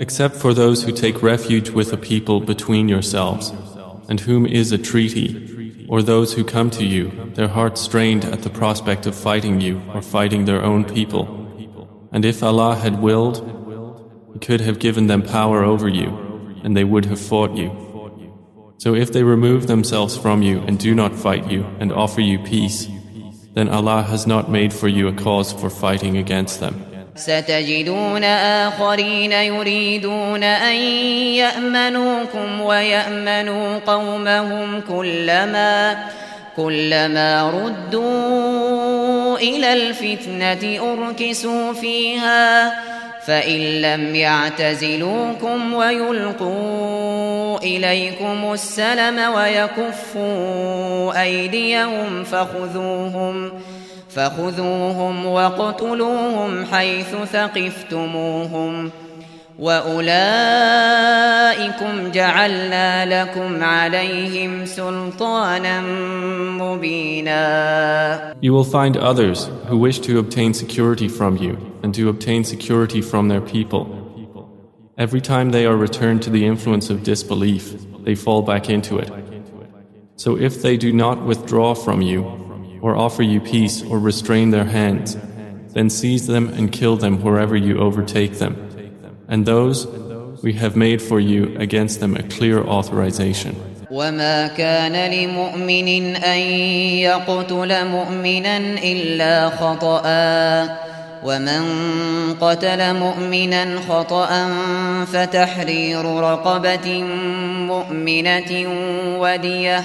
Except for those who take refuge with a people between yourselves, and whom is a treaty, or those who come to you, their hearts strained at the prospect of fighting you or fighting their own people. And if Allah had willed, He could have given them power over you, and they would have fought you. So if they remove themselves from you and do not fight you and offer you peace, then Allah has not made for you a cause for fighting against them. ستجدون آخرين يريدون أن يأمنوكم ويأمنوا قومهم كلما كلما ردوا إلى الفتنة أركسوا فيها فإن لم يعتزلوكم ويلقوا إليكم السلم ويكفوا أيديهم فخذوهم فخذوهم واقتلوهم حيث ثقفتموهم وأولئكم جعلنا لكم عليهم سلطانا مبينا You will find others who wish to obtain security from you and to obtain security from their people. Every time they are returned to the influence of disbelief, they fall back into it. So if they do not withdraw from you, or offer you peace, or restrain their hands, then seize them and kill them wherever you overtake them. And those we have made for you against them a clear authorization. وما كان لمؤمن أن يقتل مؤمنا إلا خطأ ومن قتل مؤمنا خطأ فتحرير رقبة مؤمنة وديه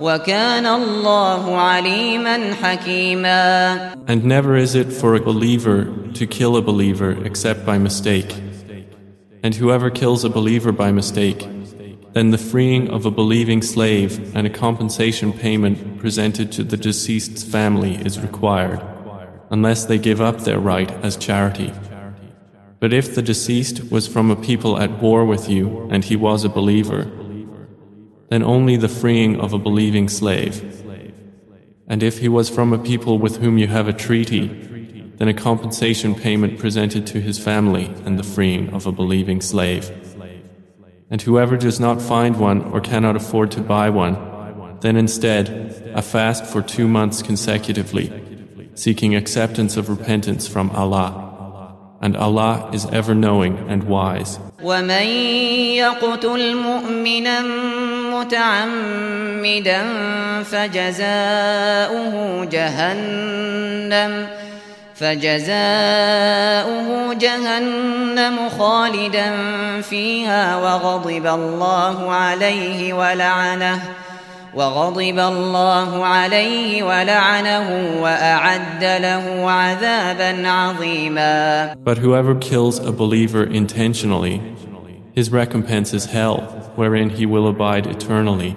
وكان الله عليما حكيما And never is it for a believer to kill a believer except by mistake. And whoever kills a believer by mistake, then the freeing of a believing slave and a compensation payment presented to the deceased's family is required, unless they give up their right as charity. But if the deceased was from a people at war with you and he was a believer, then only the freeing of a believing slave. And if he was from a people with whom you have a treaty, then a compensation payment presented to his family and the freeing of a believing slave. And whoever does not find one or cannot afford to buy one, then instead a fast for two months consecutively, seeking acceptance of repentance from Allah. And Allah is ever knowing and wise. ومن يقتل مؤمنا متعمدا فجزاؤه جهنم فجزاؤه جهنم خالدا فيها وغضب الله عليه ولعنه وغضب الله عليه ولعنه وأعد له عذابا عظيما. But whoever kills a believer intentionally, his recompense is hell, wherein he will abide eternally.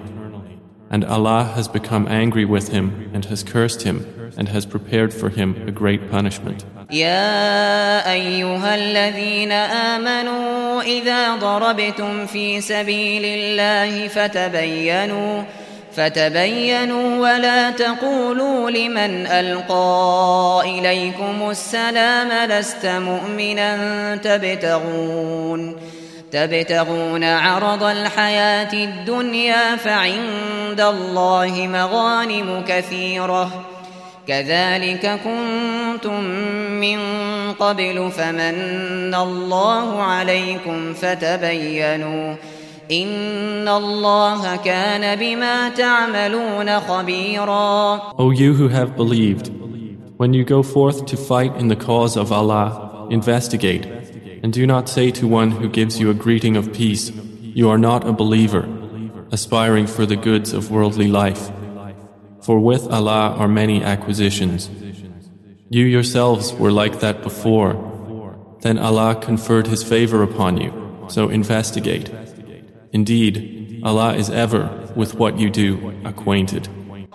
And Allah has become angry with him and has cursed him and has prepared for him a great punishment. يا أيها الذين آمنوا إذا ضربتم في سبيل الله فتبينوا فتبينوا ولا تقولوا لمن ألقى إليكم السلام لست مؤمنا تبتغون تبتغون عرض الحياة الدنيا فعند الله مغانم كثيرة. كذلك كنتم من قبل فمن الله عليكم فتبينوا إن الله كان بما تعملون خبيرا. O you who have believed, when you go forth to fight in the cause of Allah, investigate, and do not say to one who gives you a greeting of peace, You are not a believer, aspiring for the goods of worldly life. For with Allah are many acquisitions. You yourselves were like that before. Then Allah conferred His favor upon you, so investigate. Indeed, Allah is ever with what you do acquainted.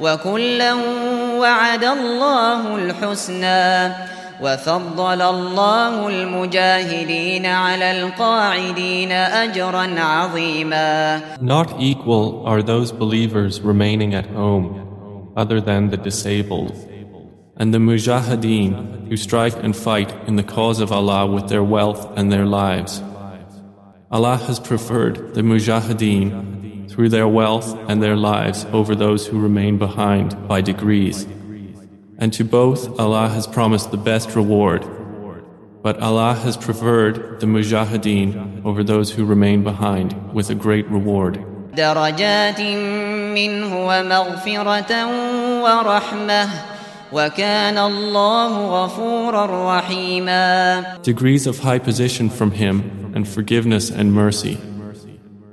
وكلا وعد الله الحسنى وفضل الله المجاهدين على القاعدين أجرا عظيما Not equal are those believers remaining at home, other than the disabled, and the mujahideen who strike and fight in the cause of Allah with their wealth and their lives. Allah has preferred the mujahideen through their wealth and their lives over those who remain behind by degrees. And to both Allah has promised the best reward. But Allah has preferred the mujahideen over those who remain behind with a great reward. درجات منه ومغفرة ورحمة وكان الله غفورا رحيما Degrees of high position from him and forgiveness and mercy.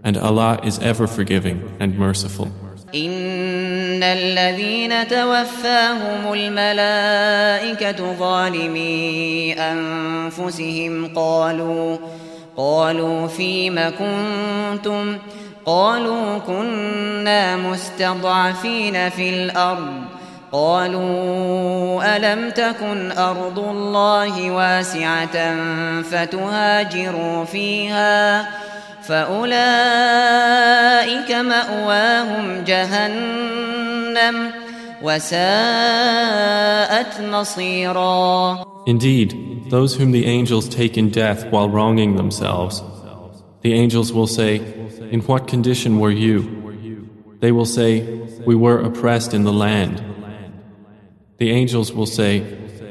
And Allah is ever forgiving and merciful. إن الذين توفاهم الملائكة ظالمي أنفسهم قالوا قالوا فيم كنتم؟ قالوا كنا مستضعفين في الأرض. قالوا ألم تكن أرض الله واسعة فتهاجروا فيها؟ فأولئك مأواهم جهنم وساءت مصيرا Indeed, those whom the angels take in death while wronging themselves, the angels will say, In what condition were you? They will say, We were oppressed in the land. The angels will say,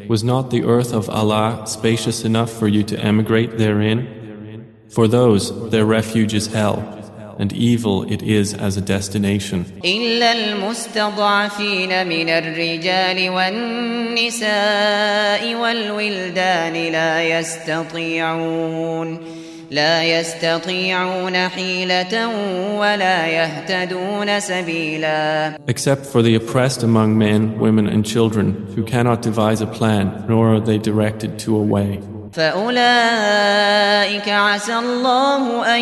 Was not the earth of Allah spacious enough for you to emigrate therein? For those, their refuge is hell, and evil it is as a destination. إلا المستضعفين من الرجال والنساء والولدان لا يستطيعون لا يستطيعون حيلة ولا يهتدون سبيلا Except for the oppressed among men, women, and children, who cannot devise a plan, nor are they directed to a way. فأولئك عسى الله أن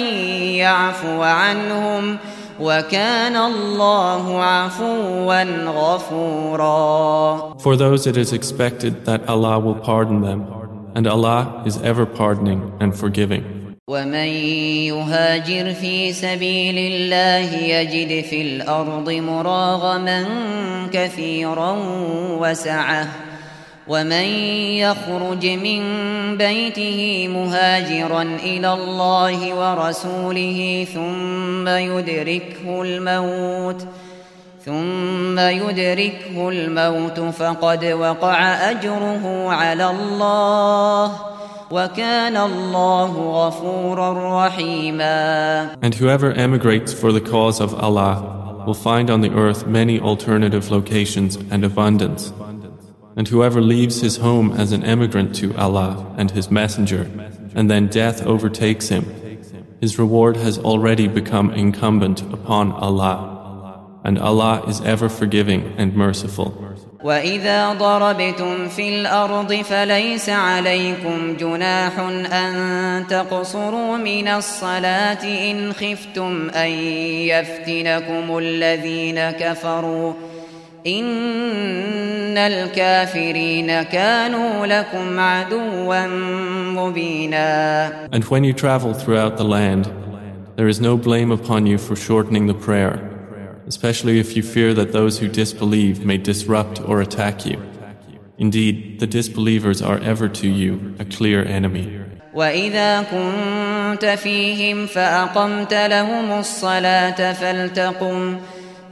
يعفو عنهم وكان الله عفوا غفورا For those it is expected that Allah will pardon them, and Allah is ever pardoning and forgiving. ومن يهاجر في سبيل الله يجد في الأرض مراغما كثيرا وسعه ومن يخرج من بيته مهاجرا إلى الله ورسوله ثم يدركه الموت ثم يدركه الموت فقد وقع أجره على الله وكان الله غفورا رحيما And whoever emigrates for the cause of Allah will find on the earth many alternative locations and abundance. And whoever leaves his home as an emigrant to Allah and His Messenger, and then death overtakes him, his reward has already become incumbent upon Allah. And Allah is ever forgiving and merciful. وإذا ضربتم في الأرض فليس عليكم جناح أن تقصروا من الصلاة إن خفتم أن يفتنكم الذين كفروا إن الكافرين كانوا لكم عدوا مبينا And when you travel throughout the land, there is no blame upon you for shortening the prayer, especially if you fear that those who disbelieve may disrupt or attack you. Indeed, the disbelievers are ever to you a clear enemy. وإذا كنت فيهم فأقمت لهم الصلاة فلتقم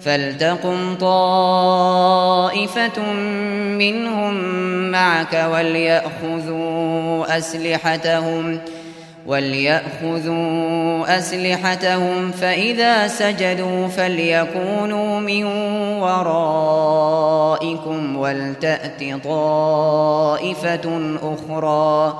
فلتقم طائفة منهم معك وليأخذوا أسلحتهم وليأخذوا أسلحتهم فإذا سجدوا فليكونوا من ورائكم ولتأت طائفة أخرى.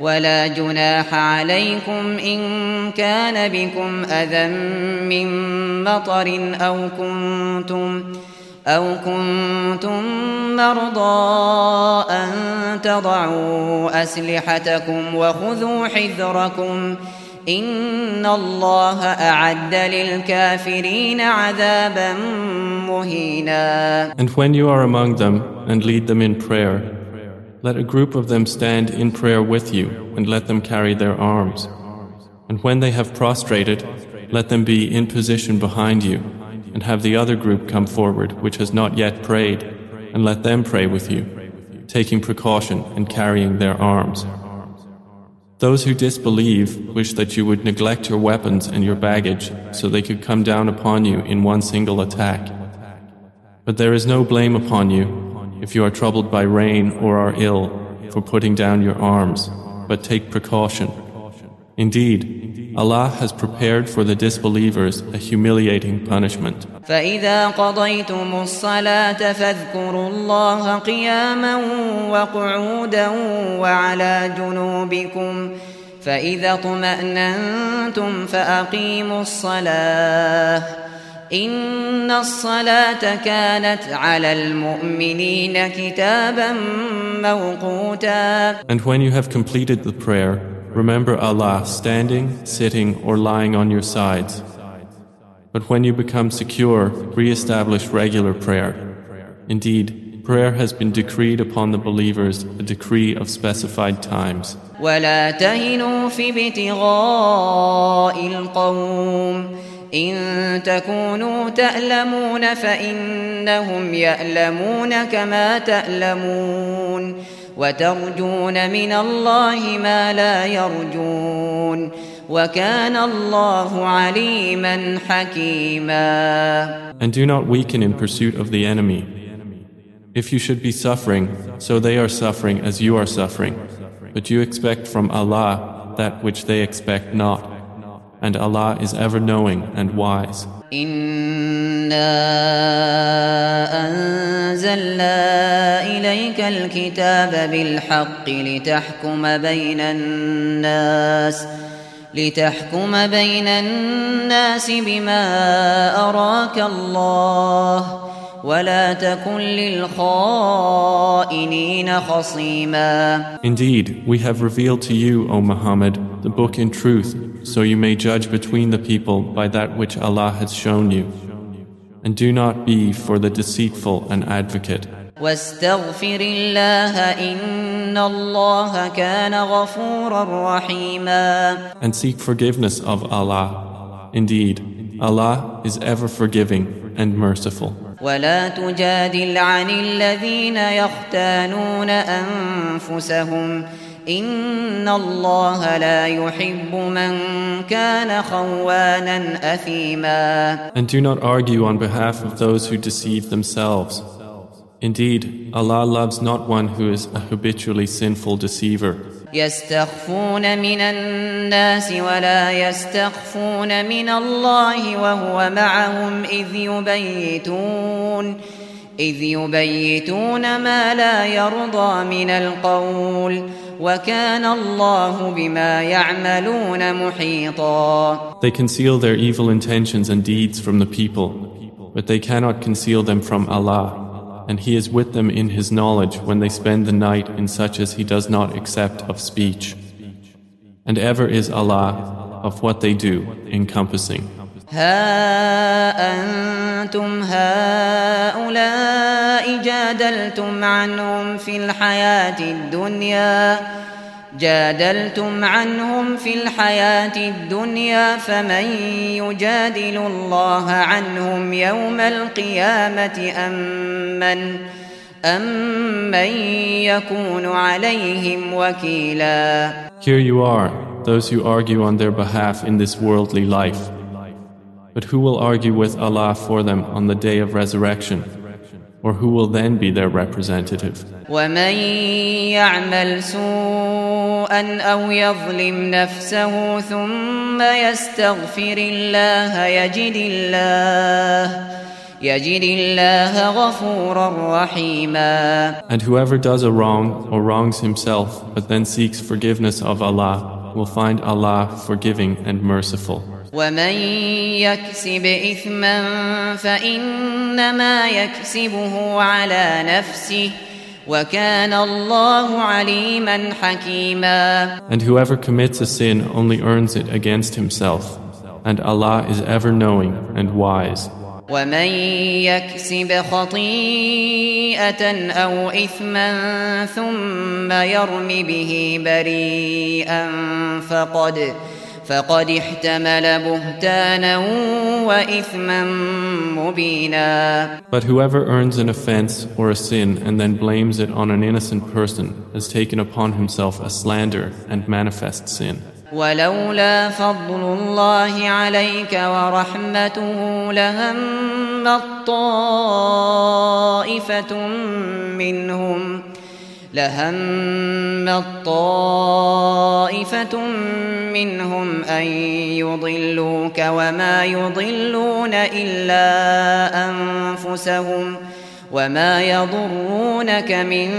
ولا جناح عليكم إن كان بكم أذى من مطر أو كنتم أو كنتم مرضى أن تضعوا أسلحتكم وخذوا حذركم إن الله أعد للكافرين عذابا مهينا. And when you are among them and lead them in prayer, let a group of them stand in prayer with you and let them carry their arms. And when they have prostrated, let them be in position behind you, and have the other group come forward which has not yet prayed, and let them pray with you, taking precaution and carrying their arms. Those who disbelieve wish that you would neglect your weapons and your baggage so they could come down upon you in one single attack. But there is no blame upon you if you are troubled by rain or are ill for putting down your arms, but take precaution. Indeed, Allah has prepared for the disbelievers a humiliating punishment. فإذا قضيتم الصلاة فاذكروا الله قياما وقعودا وعلى جنوبكم فإذا طمأننتم فأقيموا الصلاة إن الصلاة كانت على المؤمنين كتابا موقوتا And when you have completed the prayer, remember Allah standing, sitting, or lying on your sides. But when you become secure, re-establish regular prayer. Indeed, prayer has been decreed upon the believers a decree of specified times. ولا تهنوا في ابتغاء القوم إن تكونوا تألمون فإنهم يألمون كما تألمون وترجون من الله ما لا يرجون وكان الله عليما حكيما And do not weaken in pursuit of the enemy. If you should be suffering, so they are suffering as you are suffering. But you expect from Allah that which they expect not. And Allah is ever knowing and wise. لتحكم بين الناس بما أراك الله ولا تكن للخائنين خصيما Indeed, we have revealed to you, O Muhammad, the book in truth, so you may judge between the people by that which Allah has shown you. And do not be for the deceitful an advocate. واستغفر الله إن الله كان غفورا رحيما And seek forgiveness of Allah. Indeed, Allah is ever forgiving and merciful. ولا تجادل عن الذين يختانون أنفسهم إن الله لا يحب من كان خوانا أثيما And do not argue on behalf of those who deceive themselves. Indeed, Allah loves not one who is a habitually sinful deceiver. يستخفون من الناس ولا يستخفون من الله وهو معهم إذ يبيتون إذ يبيتون ما لا يرضى من القول وكان الله بما يعملون محيطا They conceal their evil intentions and deeds from the people, but they cannot conceal them from Allah. And He is with them in His knowledge when they spend the night in such as He does not accept of speech. And ever is Allah of what they do encompassing. ها أنتم هؤلاء جادلتم عنهم في الحياة الدنيا جادلتم عنهم في الحياة الدنيا فمن يجادل الله عنهم يوم القيامة أم من أم من يكون عليهم وكيلا Here you are, those who argue on their behalf in this worldly life. But who will argue with Allah for them on the day of resurrection? Or who will then be their representative? ومن يعمل سوءا أو يظلم نفسه ثم يستغفر الله يجد الله يجد الله غفورا رحيما And whoever does a wrong or wrongs himself but then seeks forgiveness of Allah will find Allah forgiving and merciful. ومن يكسب إثما فإنما يكسبه على نفسه وكان الله عليما حكيما And whoever commits a sin only earns it against himself. And Allah is ever knowing and wise. ومن يكسب خطيئة أو إثما ثم يرم به بريئا فقد فقد احتمل بهتانا وإثما مبينا But whoever earns an offense or a sin and then blames it on an innocent person has taken upon himself a slander and manifest sin. ولولا فضل الله عليك ورحمته لهم طائفة منهم لهم طائفة منهم أن يضلوك وما يضلون إلا أنفسهم وما يضرونك من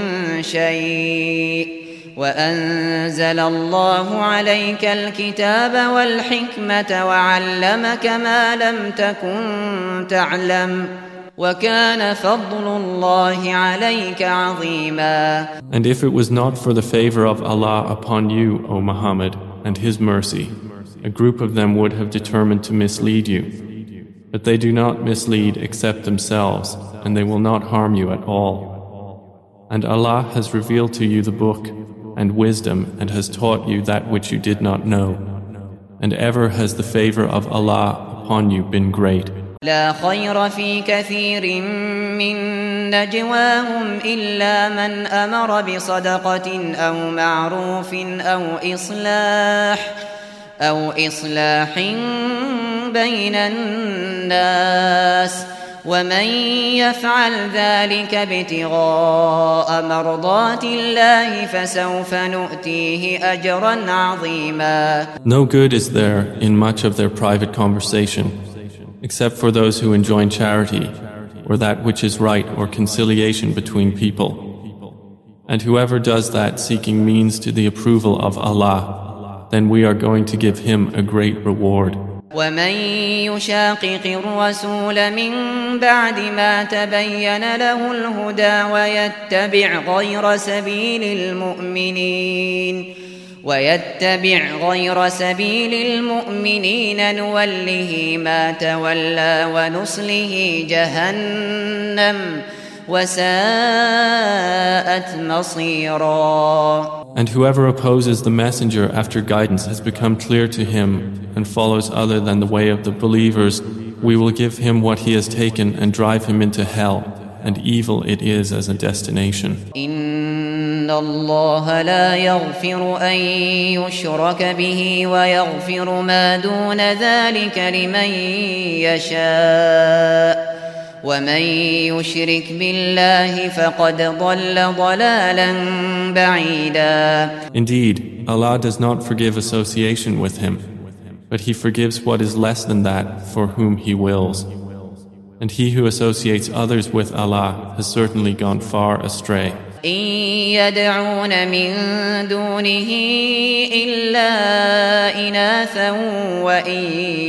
شيء وأنزل الله عليك الكتاب والحكمة وعلمك ما لم تكن تعلم And if it was not for the favor of Allah upon you, O Muhammad, and His mercy, a group of them would have determined to mislead you. But they do not mislead except themselves, and they will not harm you at all. And Allah has revealed to you the Book and wisdom, and has taught you that which you did not know. And ever has the favor of Allah upon you been great. لا خير في كثير من نجواهم إلا من أمر بصدقة أو معروف أو إصلاح أو إصلاح بين الناس ومن يفعل ذلك ابتغاء مرضات الله فسوف نؤتيه أجرا عظيما. No good is there in much of their private conversation, except for those who enjoin charity, or that which is right or conciliation between people. And whoever does that seeking means to the approval of Allah, then we are going to give him a great reward. ومن يشاقق الرسول من بعد ما تبين له الهدى ويتبع غير سبيل المؤمنين ويتبع غير سبيل المؤمنين نوله ما تولى ونصله جهنم وساءت مصيرا And whoever opposes the messenger after guidance has become clear to him and follows other than the way of the believers, we will give him what he has taken and drive him into hell, and evil it is as a destination. إن الله لا يغفر أن يشرك به ويغفر ما دون ذلك لمن يشاء ومن يشرك بالله فقد ضل ضلالا بعيدا Indeed, Allah does not forgive association with him, but He forgives what is less than that for whom He wills. And he who associates others with Allah has certainly gone far astray. إن يدعون من دونه إلا إناثا وإن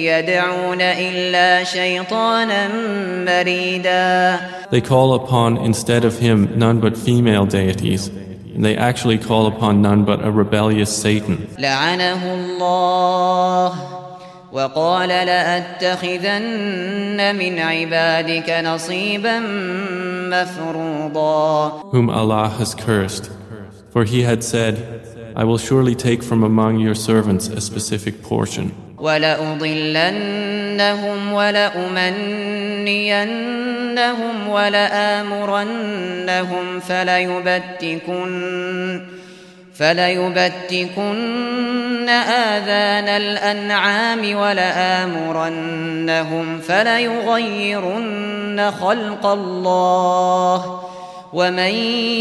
يدعون إلا شيطانا مريدا They call upon instead of him none but female deities, and they actually call upon none but a rebellious Satan. لعنه الله وقال لأتخذن من عبادك نصيبا مفروضا whom Allah has cursed. For he had said, I will surely take from among your servants a specific portion. ولأضلنهم ولأمنينهم ولآمرنهم فليبتكن فليبتكن آذان الأنعام ولآمرنهم فليغيرن خلق الله ومن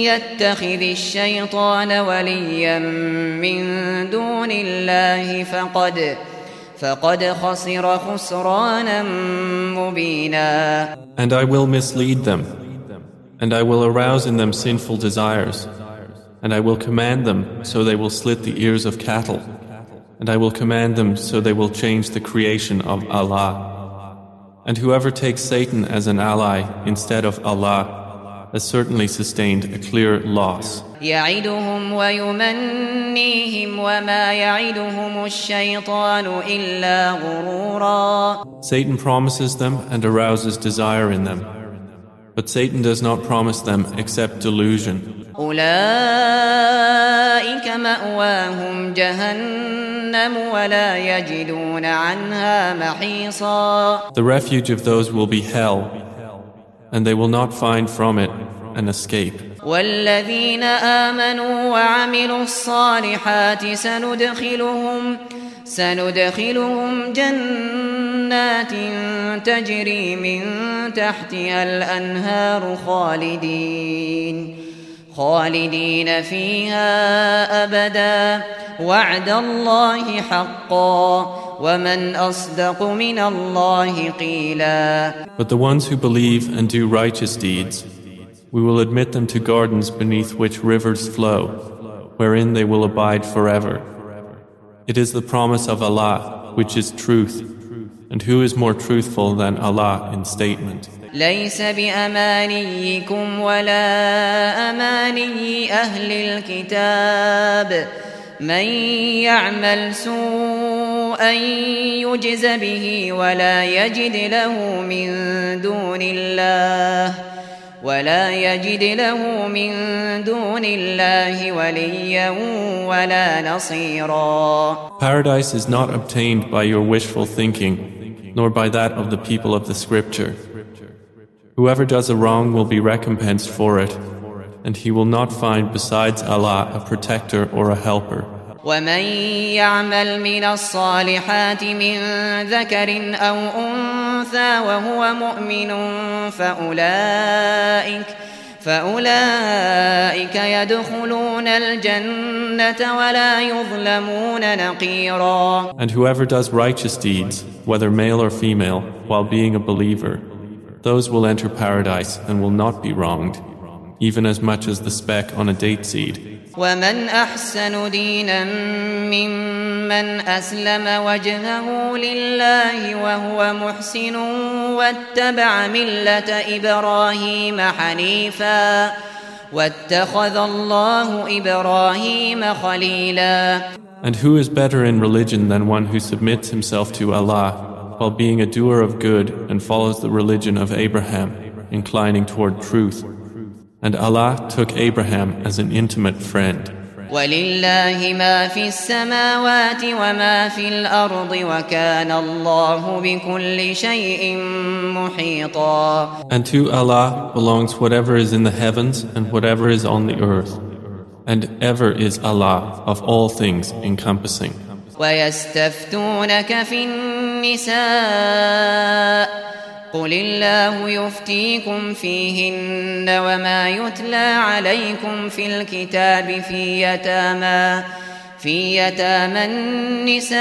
يتخذ الشيطان وليا من دون الله فقد فقد خسر خسرانا مبينا. And I will mislead them, and I will arouse in them sinful desires, And I will command them so they will slit the ears of cattle. And I will command them so they will change the creation of Allah. And whoever takes Satan as an ally instead of Allah has certainly sustained a clear loss. Satan promises them and arouses desire in them. But Satan does not promise them except delusion. أولئك مأواهم جهنم ولا يجدون عنها محيصا The refuge of those will be hell, and they will not find from it an escape. والذين آمنوا وعملوا الصالحات سندخلهم سندخلهم جنات تجري من تحتها الأنهار خالدين خالدين فيها أبدا وعد الله حقا ومن أصدق من الله قيلا But the ones who believe and do righteous deeds, we will admit them to gardens beneath which rivers flow, wherein they will abide forever. It is the promise of Allah, which is truth, and who is more truthful than Allah in statement? ليس بأمانيكم ولا أماني أهل الكتاب من يعمل سوءا يجز به ولا يجد له من دون الله ولا يجد له من دون الله وليا ولا نصيرا Paradise is not obtained by your wishful thinking, nor by that of the people of the scripture. Whoever does a wrong will be recompensed for it, and he will not find besides Allah a protector or a helper. ومن يعمل من الصالحات من ذكر أو أنثى وهو مؤمن فأولئك فأولئك يدخلون الجنة ولا يظلمون نقيرا And whoever does righteous deeds, whether male or female, while being a believer, those will enter paradise and will not be wronged, even as much as the speck on a date seed. ومن أحسن دينا ممن أسلم وجهه لله وهو محسن واتبع ملة إبراهيم حنيفا واتخذ الله إبراهيم خليلا And who is better in religion than one who submits himself to Allah while being a doer of good and follows the religion of Abraham, inclining toward truth? And Allah took Abraham as an intimate friend. ولله ما في السماوات وما في الأرض وكان الله بكل شيء محيطا And to Allah belongs whatever is in the heavens and whatever is on the earth. And ever is Allah of all things encompassing. ويستفتونك في النساء قل الله يفتيكم فيهن وما يتلى عليكم في الكتاب في يتامى في يتامى النساء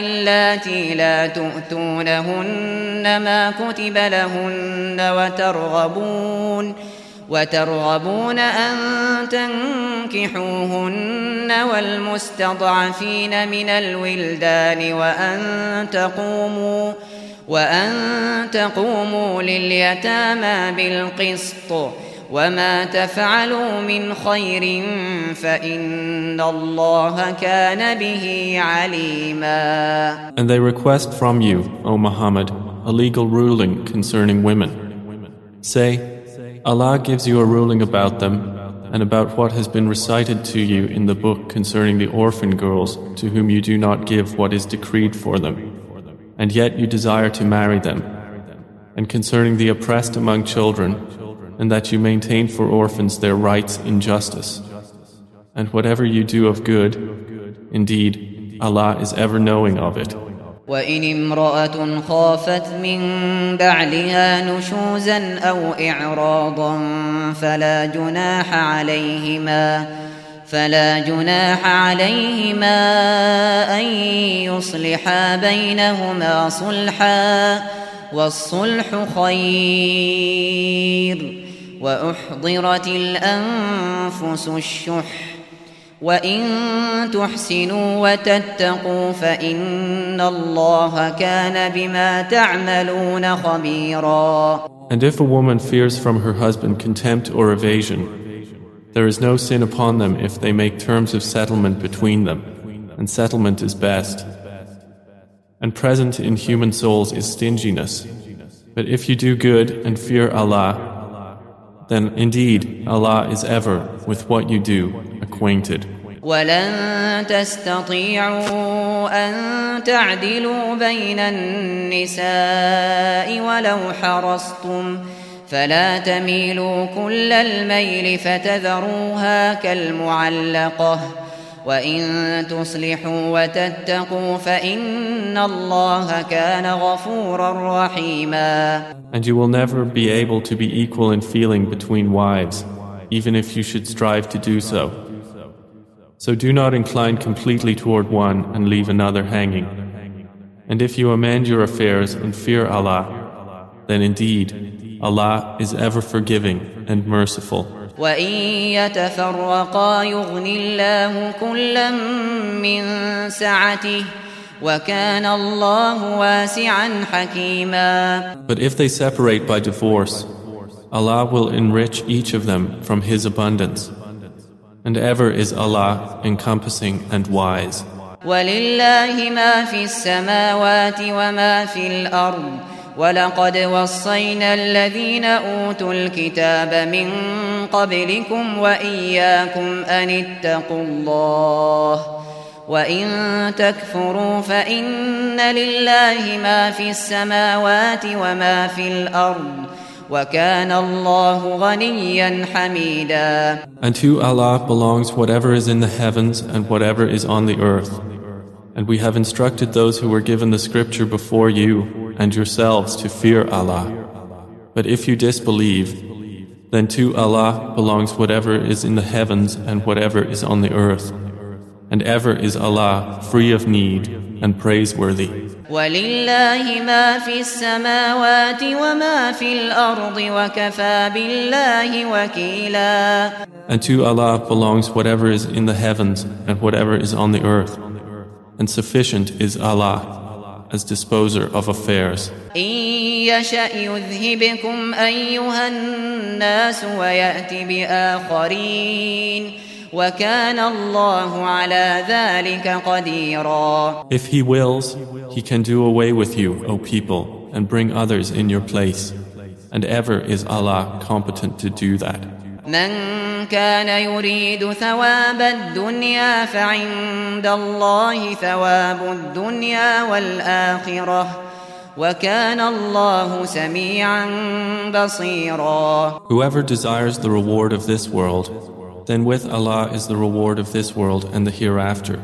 اللاتي لا تؤتونهن ما كتب لهن وترغبون وترغبون أن تنكحوهن والمستضعفين من الولدان وأن تقوموا وأن تقوموا لليتامى بالقسط وما تفعلوا من خير فإن الله كان به عليما And they request from you, O Muhammad, a legal ruling concerning women. Say, Allah gives you a ruling about them and about what has been recited to you in the book concerning the orphan girls to whom you do not give what is decreed for them. and yet you desire to marry them, and concerning the oppressed among children, and that you maintain for orphans their rights in justice. And whatever you do of good, indeed, Allah is ever knowing of it. وإن امرأة خافت من بعلها نشوزا أو إعراضا فلا جناح عليهما فلا جناح عليهما أن يصلحا بينهما صلحا والصلح خير وأحضرت الأنفس الشح وإن تحسنوا وتتقوا فإن الله كان بما تعملون خبيرا. And if a woman fears from her husband contempt or evasion, There is no sin upon them if they make terms of settlement between them, and settlement is best. And present in human souls is stinginess, But if you do good and fear Allah, then indeed Allah is ever with what you do acquainted. ولن تستطيعوا أن تعدلوا بين النساء ولو حرصتم فلا تميلوا كل الميل فتذروها كالمعلقة وإن تصلحوا وتتقوا فإن الله كان غفورا رحيما And you will never be able to be equal in feeling between wives, even if you should strive to do so. So do not incline completely toward one and leave another hanging. And if you amend your affairs and fear Allah, then indeed Allah is ever forgiving and merciful. وإن يتفرقا يغن الله كلا من سعته وكان الله واسعا حكيما But if they separate by divorce, Allah will enrich each of them from His abundance. And ever is Allah encompassing and wise. ولله ما في السماوات وما في الأرض ولقد وصينا الذين أوتوا الكتاب من قبلكم وإياكم أن اتقوا الله وإن تكفروا فإن لله ما في السماوات وما في الأرض وكان الله غنيا حميدا And to Allah belongs whatever is in the heavens and whatever is on the earth. And we have instructed those who were given the scripture before you and yourselves to fear Allah. But if you disbelieve, then to Allah belongs whatever is in the heavens and whatever is on the earth. And ever is Allah free of need and praiseworthy. ولله ما في السماوات وما في الأرض وكفى بالله وكيلا And to Allah belongs whatever is in the heavens and whatever is on the earth. And sufficient is Allah as disposer of affairs. If He wills, He can do away with you, O people, and bring others in your place. And ever is Allah competent to do that. من كان يريد ثواب الدنيا فعند الله ثواب الدنيا والآخرة وكان الله سميعا بصيرا Whoever desires the reward of this world, then with Allah is the reward of this world and the hereafter.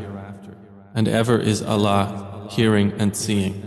And ever is Allah hearing and seeing.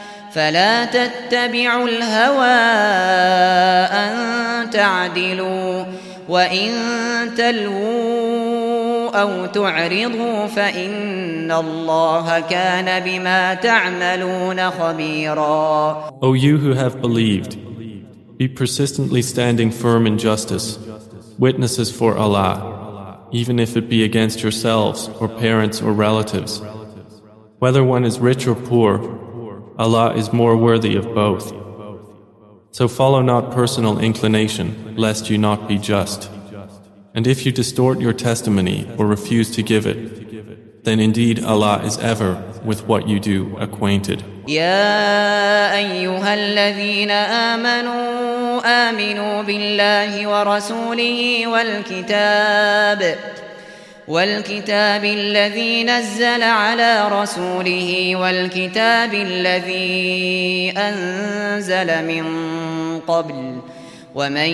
فلا تتبعوا الهوى أن تعدلوا وإن تلووا أو تعرضوا فإن الله كان بما تعملون خبيرا O you who have believed, be persistently standing firm in justice, witnesses for Allah, even if it be against yourselves or parents or relatives. Whether one is rich or poor, Allah is more worthy of both. So follow not personal inclination, lest you not be just. And if you distort your testimony or refuse to give it, then indeed Allah is ever with what you do acquainted. يا أيها الذين آمنوا آمنوا بالله ورسوله والكتاب والكتاب الذي نزل على رسوله والكتاب الذي أنزل من قبل ومن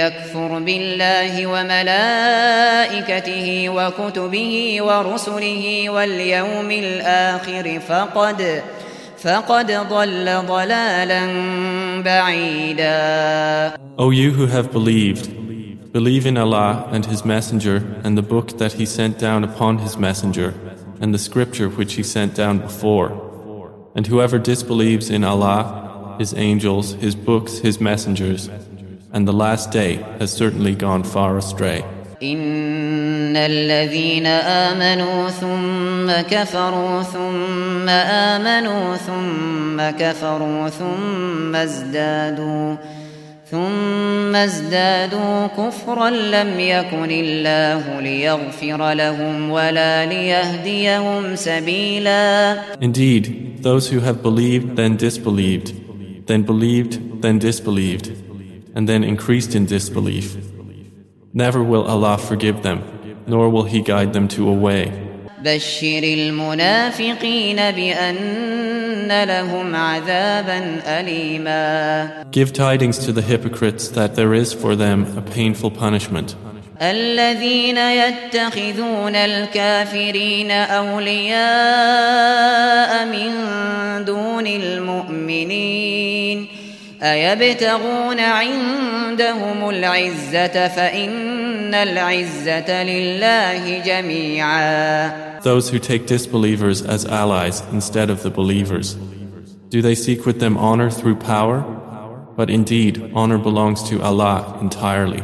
يكفر بالله وملائكته وكتبه ورسله واليوم الآخر فقد فقد ضل ضلالا بعيدا. O you who have believed, believe in Allah and His Messenger and the book that He sent down upon His Messenger and the scripture which He sent down before. And whoever disbelieves in Allah, His angels, His books, His messengers, and the last day has certainly gone far astray. إن الذين آمنوا ثم كفروا ثم آمنوا ثم كفروا ثم ازدادوا ثم ازدادوا كفرا لم يكن الله ليغفر لهم ولا ليهديهم سبيلا Indeed, those who have believed then disbelieved, then believed then disbelieved, and then increased in disbelief. Never will Allah forgive them, nor will He guide them to a way. بشر المنافقين بأن لهم عذابا أليما Give tidings to the hypocrites that there is for them a painful punishment. الذين يتخذون الكافرين أولياء من دون المؤمنين أيبتغون عندهم العزة فإن العزة لله جميعا Those who take disbelievers as allies instead of the believers. Do they seek with them honor through power? But indeed, honor belongs to Allah entirely.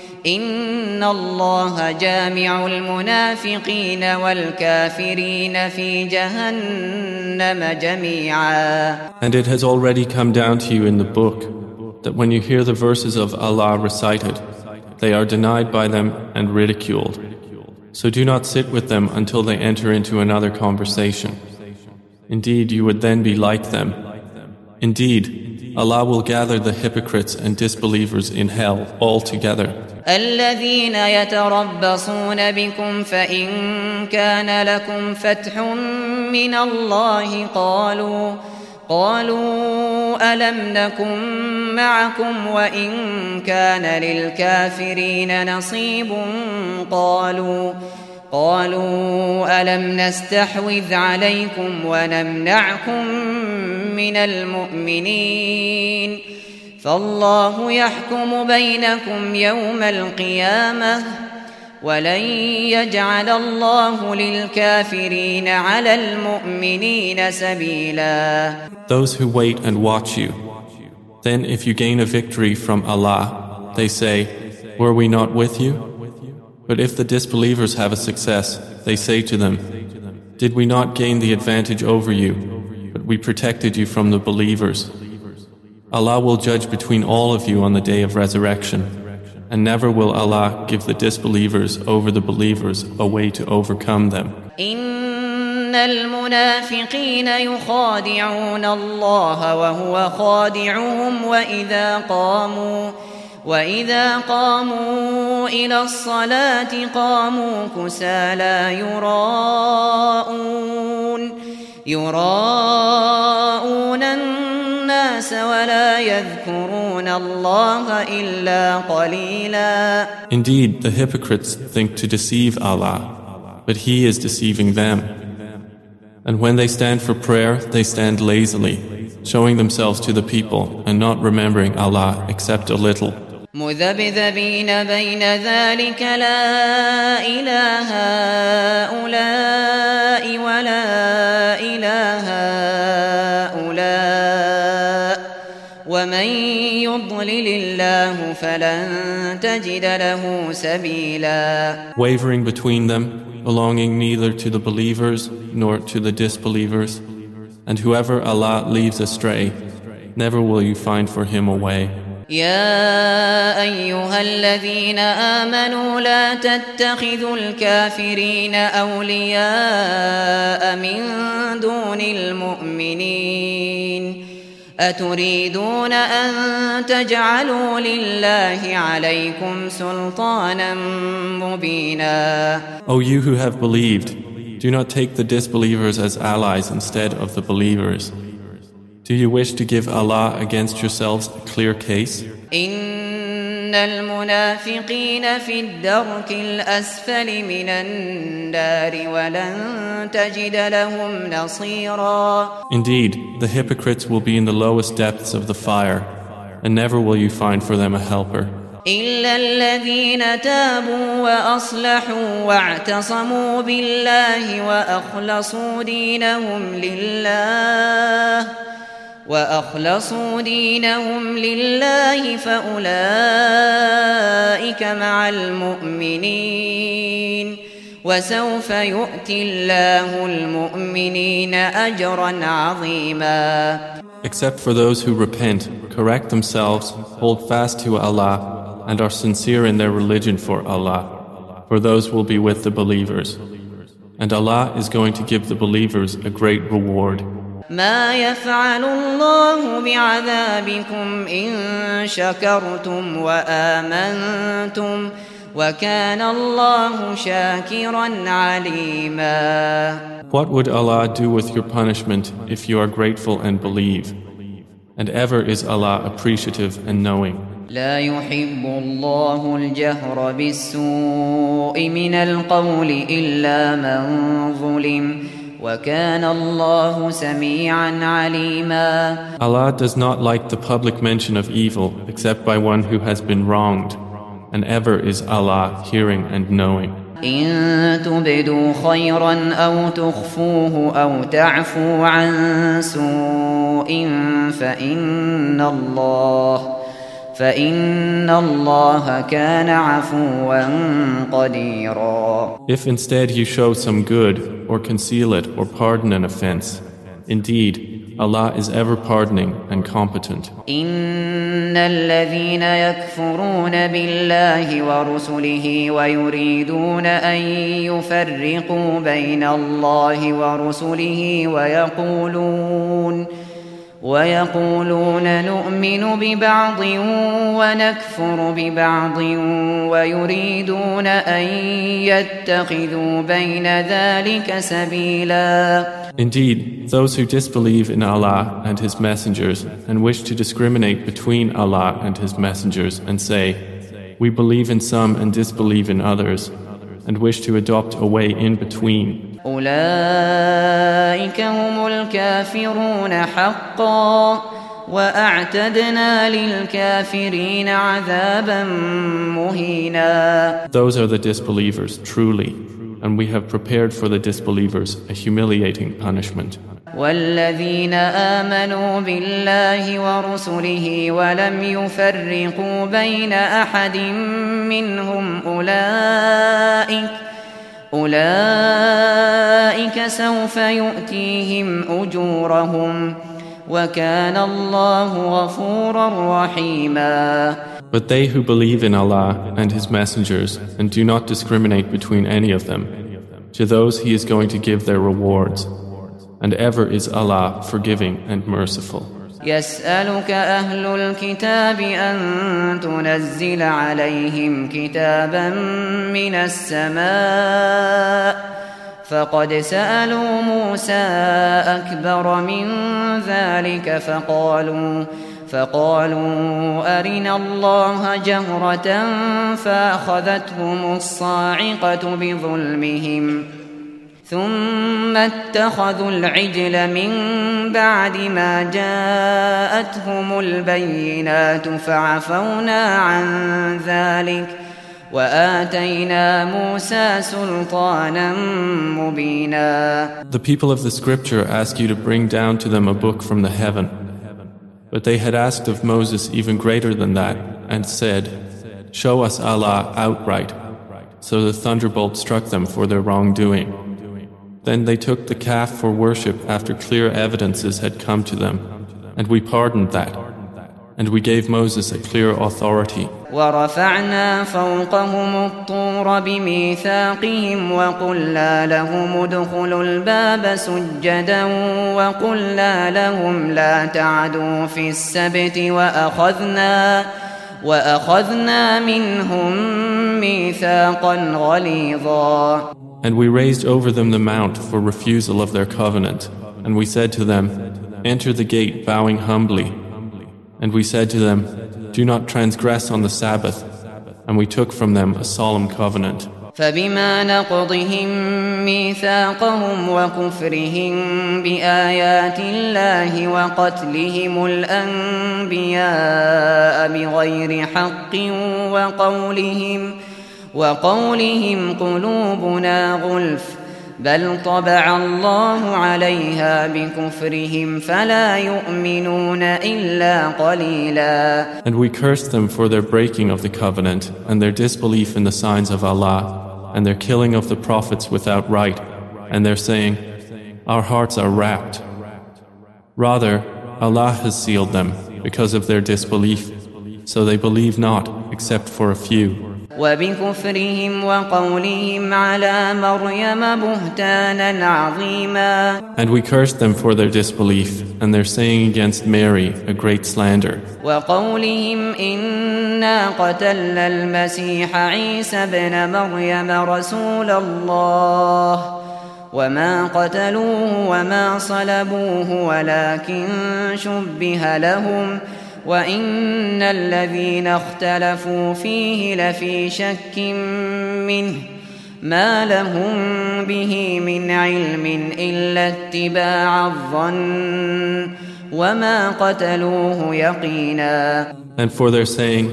إن الله جامع المنافقين والكافرين في جهنم جميعا And it has already come down to you in the book that when you hear the verses of Allah recited, they are denied by them and ridiculed. So do not sit with them until they enter into another conversation. Indeed, you would then be like them. Indeed, Allah will gather the hypocrites and disbelievers in hell all together. الذين يتربصون بكم فإن كان لكم فتح من الله قالوا قالوا ألم نكن معكم وإن كان للكافرين نصيب قالوا قالوا ألم نستحوذ عليكم ونمنعكم من المؤمنين فالله يحكم بينكم يوم القيامة ولن يجعل الله للكافرين على المؤمنين سبيلا Those who wait and watch you. Then if you gain a victory from Allah, they say, Were we not with you? But if the disbelievers have a success, they say to them, Did we not gain the advantage over you, but we protected you from the believers? Allah will judge between all of you on the day of resurrection, and never will Allah give the disbelievers over the believers a way to overcome them. إن المنافقين يخادعون الله وهو خادعهم وإذا قاموا وإذا قاموا إلى الصلاة قاموا كسالى يراءون يراءون الناس ولا يذكرون الله إلا قليلا Indeed, the hypocrites think to deceive Allah, but He is deceiving them. And when they stand for prayer, they stand lazily, showing themselves to the people and not remembering Allah except a little. مذبذبين بين ذلك لا إله هؤلاء ولا إله هؤلاء ومن يضلل الله فلن تجد له سبيلا Wavering between them, belonging neither to the believers nor to the disbelievers. And whoever Allah leaves astray, never will you find for him a way. يا أيها الذين آمنوا لا تتخذوا الكافرين أولياء من دون المؤمنين أتريدون أن تجعلوا لله عليكم سلطانا مبينا O you who have believed, do not take the disbelievers as allies instead of the believers. Do you wish to give Allah against yourselves a clear case? إن إن المنافقين في الدرك الأسفل من النار ولن تجد لهم نصيرا Indeed, the hypocrites will be in the lowest depths of the fire, and never will you find for them a helper. إلا الذين تابوا وأصلحوا واعتصموا بالله وأخلصوا دينهم لله وأخلصوا دينهم لله فأولئك مع المؤمنين وسوف يؤتي الله المؤمنين أجرا عظيما Except for those who repent, correct themselves, hold fast to Allah, and are sincere in their religion for Allah. For those will be with the believers. And Allah is going to give the believers a great reward. ما يفعل الله بعذابكم إن شكرتم وآمنتم وكان الله شاكرا عليما What would Allah do with your punishment if you are grateful and believe? And ever is Allah appreciative and knowing. لا يحب الله الجهر بالسوء من القول إلا من ظلم وكان الله سميعا عليما Allah does not like the public mention of evil except by one who has been wronged, and ever is Allah hearing and knowing. إن تبدوا خيرا أو تخفوه أو تعفوا عن سوء فإن الله If instead you show some good, or conceal it, or pardon an offense, indeed, Allah is ever pardoning and competent. إن الذين يكفرون بالله ورسله ويريدون أن يفرقوا بين الله ورسله ويقولون ويقولون نؤمن ببعض ونكفر ببعض ويريدون أن يتخذوا بين ذلك سبيلا Indeed, those who disbelieve in Allah and His messengers and wish to discriminate between Allah and His messengers and say, We believe in some and disbelieve in others, and wish to adopt a way in between. أولئك هم الكافرون حقا وأعتدنا للكافرين عذابا مهينا Those are the disbelievers, truly, and we have prepared for the disbelievers a humiliating punishment. والذين آمنوا بالله ورسله ولم يفرقوا بين أحد منهم أولئك أولئك سوف يؤتيهم أجورهم وكان الله غفورا رحيما But they who believe in Allah and His messengers and do not discriminate between any of them, to those He is going to give their rewards. And ever is Allah forgiving and merciful. يسألك أهل الكتاب أن تنزل عليهم كتابا من السماء فقد سألوا موسى أكبر من ذلك فقالوا فقالوا أرنا الله جهرة فأخذتهم الصاعقة بظلمهم ثم اتخذوا العجل من بعد ما جاءتهم البينات فعفونا عن ذلك وآتينا موسى سلطانا مبينا The people of the scripture ask you to bring down to them a book from the heaven. But they had asked of Moses even greater than that and said, Show us Allah outright. So the thunderbolt struck them for their wrongdoing. Then they took the calf for worship after clear evidences had come to them, and we pardoned that. And we gave Moses a clear authority. ورفعنا فوقهم الطور بميثاقهم وقلنا لهم ادخلوا الباب سجدا وقلنا لهم لا تعدوا في السبت وأخذنا وأخذنا منهم ميثاقا غليظا And we raised over them the mount for refusal of their covenant. And we said to them, Enter the gate bowing humbly. And we said to them, Do not transgress on the Sabbath. And we took from them a solemn covenant. فبما نقضهم ميثاقهم وكفرهم بآيات الله وقتلهم الأنبياء بغير حق وقولهم وقولهم قلوبنا غلف بل طبع الله عليها بكفرهم فلا يؤمنون إلا قليلا And we cursed them for their breaking of the covenant and their disbelief in the signs of Allah and their killing of the prophets without right and their saying, Our hearts are wrapped. Rather, Allah has sealed them because of their disbelief, so they believe not except for a few. وبكفرهم وقولهم على مريم بهتانا عظيما. And we cursed them for their disbelief and their saying against Mary a great slander. وقولهم إنا قتلنا المسيح عيسى ابن مريم رسول الله. وما قتلوه وما صلبوه ولكن شبه لهم ۖ. وإن الذين اختلفوا فيه لفي شك منه ما لهم به من علم إلا اتباع الظن وما قتلوه يقينا And for their saying,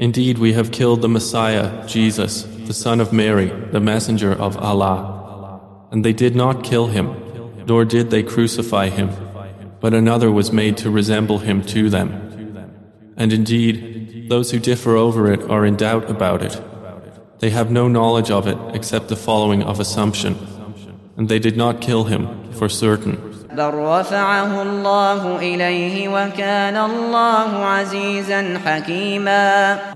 Indeed we have killed the Messiah, Jesus, the son of Mary, the messenger of Allah. And they did not kill him, nor did they crucify him, but another was made to resemble him to them. And indeed, those who differ over it are in doubt about it. They have no knowledge of it except the following of assumption. And they did not kill him for certain.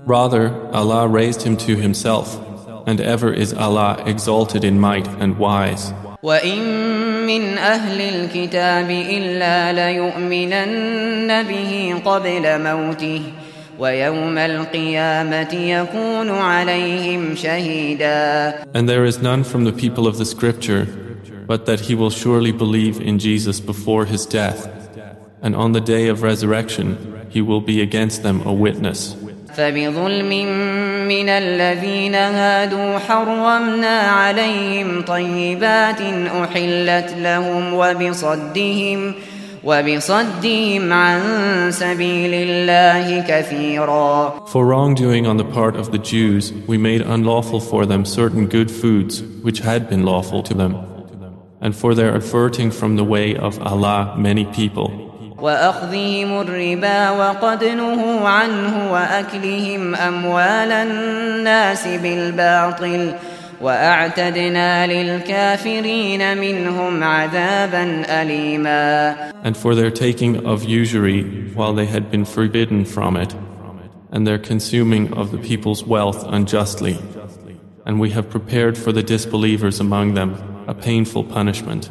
Rather, Allah raised him to himself, and ever is Allah exalted in might and wise. وإن من أهل الكتاب إلا ليؤمنن به قبل موته ويوم القيامة يكون عليهم شهيدا And there is none from the people of the scripture but that he will surely believe in Jesus before his death and on the day of resurrection he will be against them a witness. فبظلم من الذين هادوا حرمنا عليهم طيبات أحلت لهم وبصدهم وبصدهم عن سبيل الله كثيرا For wrongdoing on the part of the Jews, we made unlawful for them certain good foods which had been lawful to them, and for their averting from the way of Allah many people. وأخذهم الربا وقد نهوا عنه وأكلهم أموال الناس بالباطل وأعتدنا للكافرين منهم عذابا أليما. And for their taking of usury while they had been forbidden from it and their consuming of the people's wealth unjustly. And we have prepared for the disbelievers among them a painful punishment.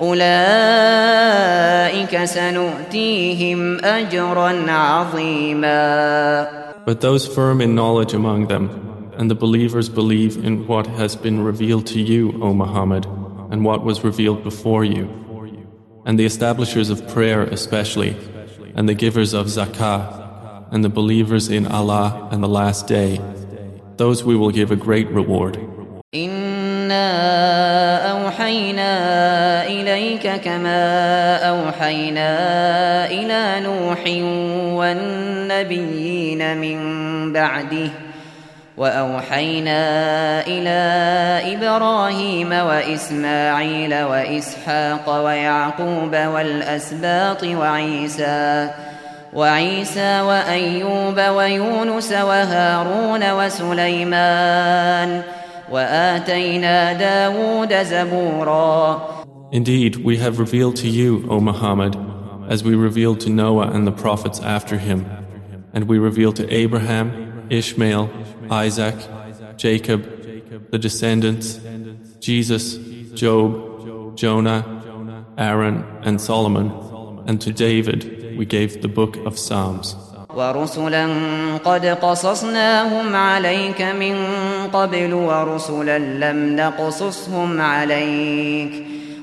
أولئك سنؤتيهم أجرا عظيما But those firm in knowledge among them, and the believers believe in what has been revealed to you, O Muhammad, and what was revealed before you, and the establishers of prayer especially, and the givers of zakah, and the believers in Allah and the Last Day, those we will give a great reward. إنا أوحينا إليك كما أوحينا إلى نوح والنبيين من بعده وأوحينا إلى إبراهيم وإسماعيل وإسحاق ويعقوب والأسباط وعيسى وعيسى وأيوب ويونس وهارون وسليمان ۖ Indeed, we have revealed to you, O Muhammad, as we revealed to Noah and the prophets after him, and we revealed to Abraham, Ishmael, Isaac, Jacob, the descendants, Jesus, Job, Jonah, Aaron, and Solomon, and to David we gave the book of Psalms. ورسلا قد قصصناهم عليك من قبل ورسلا لم نقصصهم عليك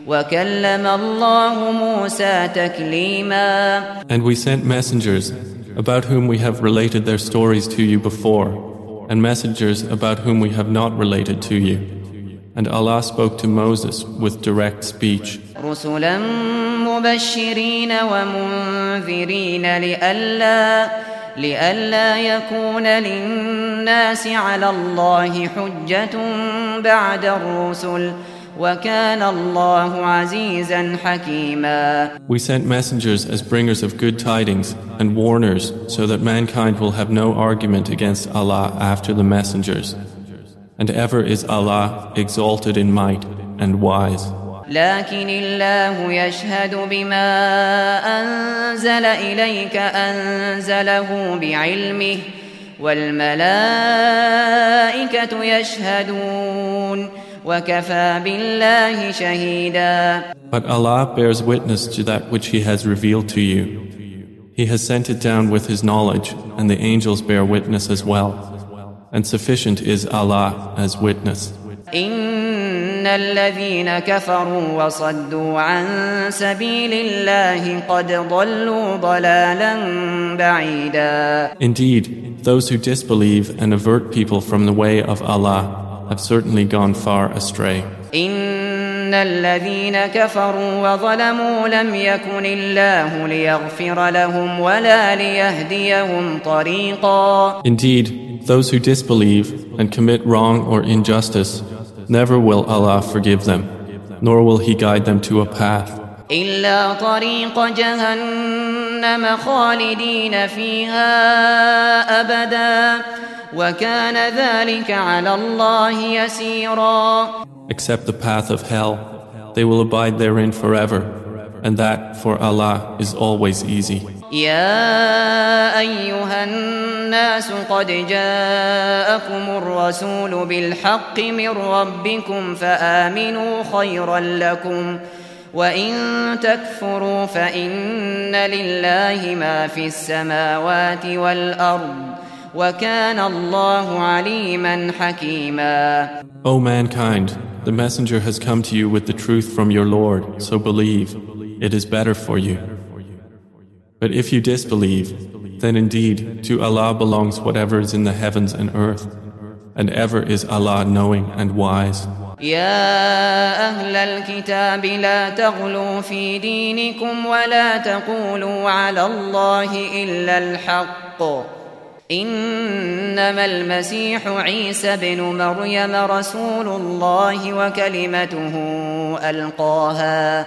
وكلم الله موسى تكليما And we sent messengers about whom we have related their stories to you before and messengers about whom we have not related to you. And Allah spoke to Moses with direct speech. رسلا مبشرين ومنذرين لئلا لئلا يكون للناس على الله حجة بعد الرسل وكان الله عزيزا حكيما We sent messengers as bringers of good tidings and warners so that mankind will have no argument against Allah after the messengers. And ever is Allah exalted in might and wise. لكن الله يشهد بما أنزل إليك أنزله بعلمه والملائكة يشهدون وكفى بالله شهيدا But Allah bears witness to that which He has revealed to you. He has sent it down with His knowledge, and the angels bear witness as well. And sufficient is Allah as witness. إن الذين كفروا وصدوا عن سبيل الله قد ضلوا ضلالا بعيدا Indeed, those who disbelieve and avert people from the way of Allah have certainly gone far astray. إن الذين كفروا وظلموا لم يكن الله ليغفر لهم ولا ليهديهم طريقا Indeed, those who disbelieve and commit wrong or injustice, never will Allah forgive them, nor will He guide them to a path. إلا طريق جهنم خالدين فيها أبدا وكان ذلك على الله يسيرا Except the path of hell, they will abide therein forever, and that for Allah is always easy. يا أيها الناس قد جاءكم الرسول بالحق من ربكم فآمنوا خيرا لكم وإن تكفروا فإن لله ما في السماوات والأرض وكان الله عليما حكيما O mankind, the messenger has come to you with the truth from your Lord, so believe, it is better for you. But if you disbelieve, then indeed to Allah belongs whatever is in the heavens and earth, and ever is Allah knowing and wise. يا أهل الكتاب لا تغلوا في دينكم ولا تقولوا على الله إلا الحق إنما المسيح عيسى بن مريم رسول الله وكلمته ألقاها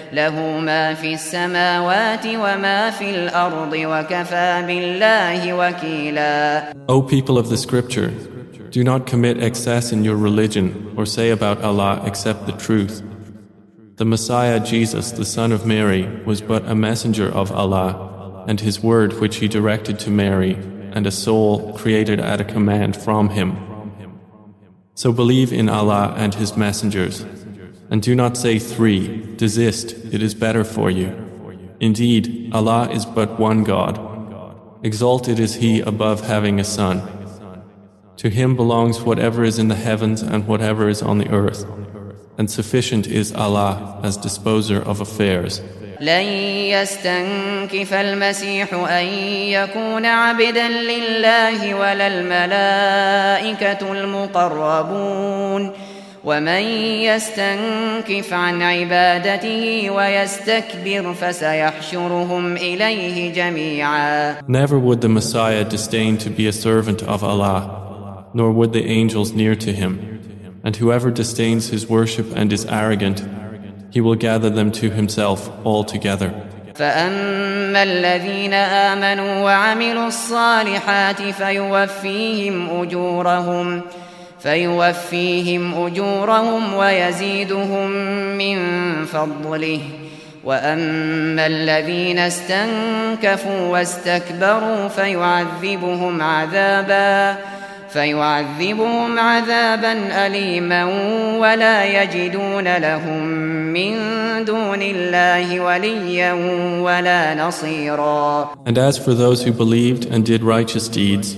له ما في السماوات وما في الأرض وكفى بالله وكيلا O people of the scripture, do not commit excess in your religion or say about Allah except the truth. The Messiah Jesus, the son of Mary, was but a messenger of Allah and his word which he directed to Mary and a soul created at a command from him. So believe in Allah and his messengers and do not say three, desist, it is better for you. Indeed, Allah is but one God. Exalted is He above having a son. To Him belongs whatever is in the heavens and whatever is on the earth. And sufficient is Allah as disposer of affairs. لن يستنكف المسيح أن يكون عبدا لله ولا الملائكة المقربون ومن يستنكف عن عبادته ويستكبر فسيحشرهم إليه جميعا Never would the Messiah disdain to be a servant of Allah, nor would the angels near to him. And whoever disdains his worship and is arrogant, He will gather them to Himself all together. فأما الذين آمنوا وعملوا الصالحات فيوفيهم أجورهم فيوفيهم أجورهم ويزيدهم من فضله. وأما الذين استنكفوا واستكبروا فيعذبهم عذابا فيعذبهم عذابا أليما ولا يجدون لهم من دون الله وليا ولا نصيرا. And as for those who believed and did righteous deeds,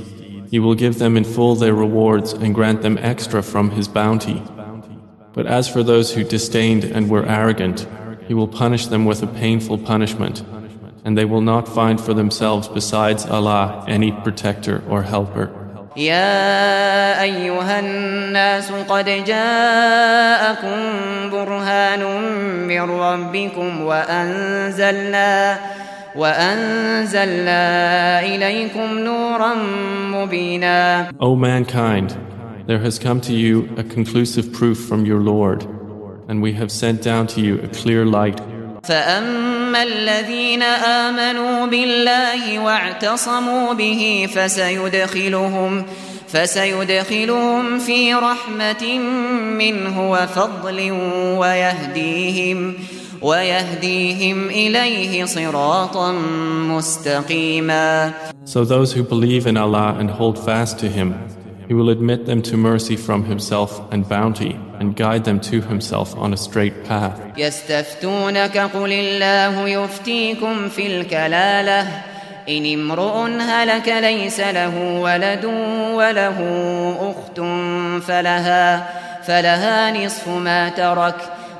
He will give them in full their rewards and grant them extra from His bounty. But as for those who disdained and were arrogant, He will punish them with a painful punishment, and they will not find for themselves besides Allah any protector or helper. يا أيها الناس قد جاءكم برهان من ربكم وأنزلنا وأنزلنا إليكم نورا مبينا O mankind, there has come to you a conclusive proof from your Lord, and we have sent down to you a clear light. فأما الذين آمنوا بالله واعتصموا به فسيدخلهم فسيدخلهم في رحمة منه وفضل ويهديهم ويهديهم إليه صراطا مستقيما So those who believe in Allah and hold fast to Him, He will admit them to mercy from Himself and bounty and guide them to Himself on a straight path. يستفتونك قل الله يفتيكم في الكلالة إن امرؤ هلك ليس له ولد وله أخت فلها فلها نصف ما ترك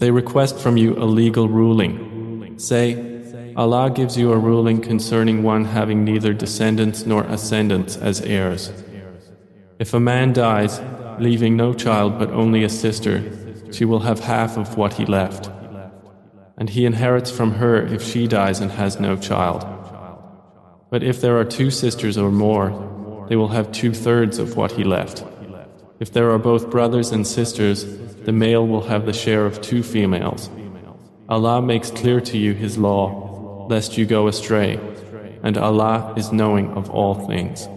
They request from you a legal ruling. Say, Allah gives you a ruling concerning one having neither descendants nor ascendants as heirs. If a man dies, leaving no child but only a sister, she will have half of what he left. And he inherits from her if she dies and has no child. But if there are two sisters or more, they will have two thirds of what he left. If there are both brothers and sisters, the male will have the share of two females. Allah makes clear to you His law, lest you go astray, and Allah is knowing of all things.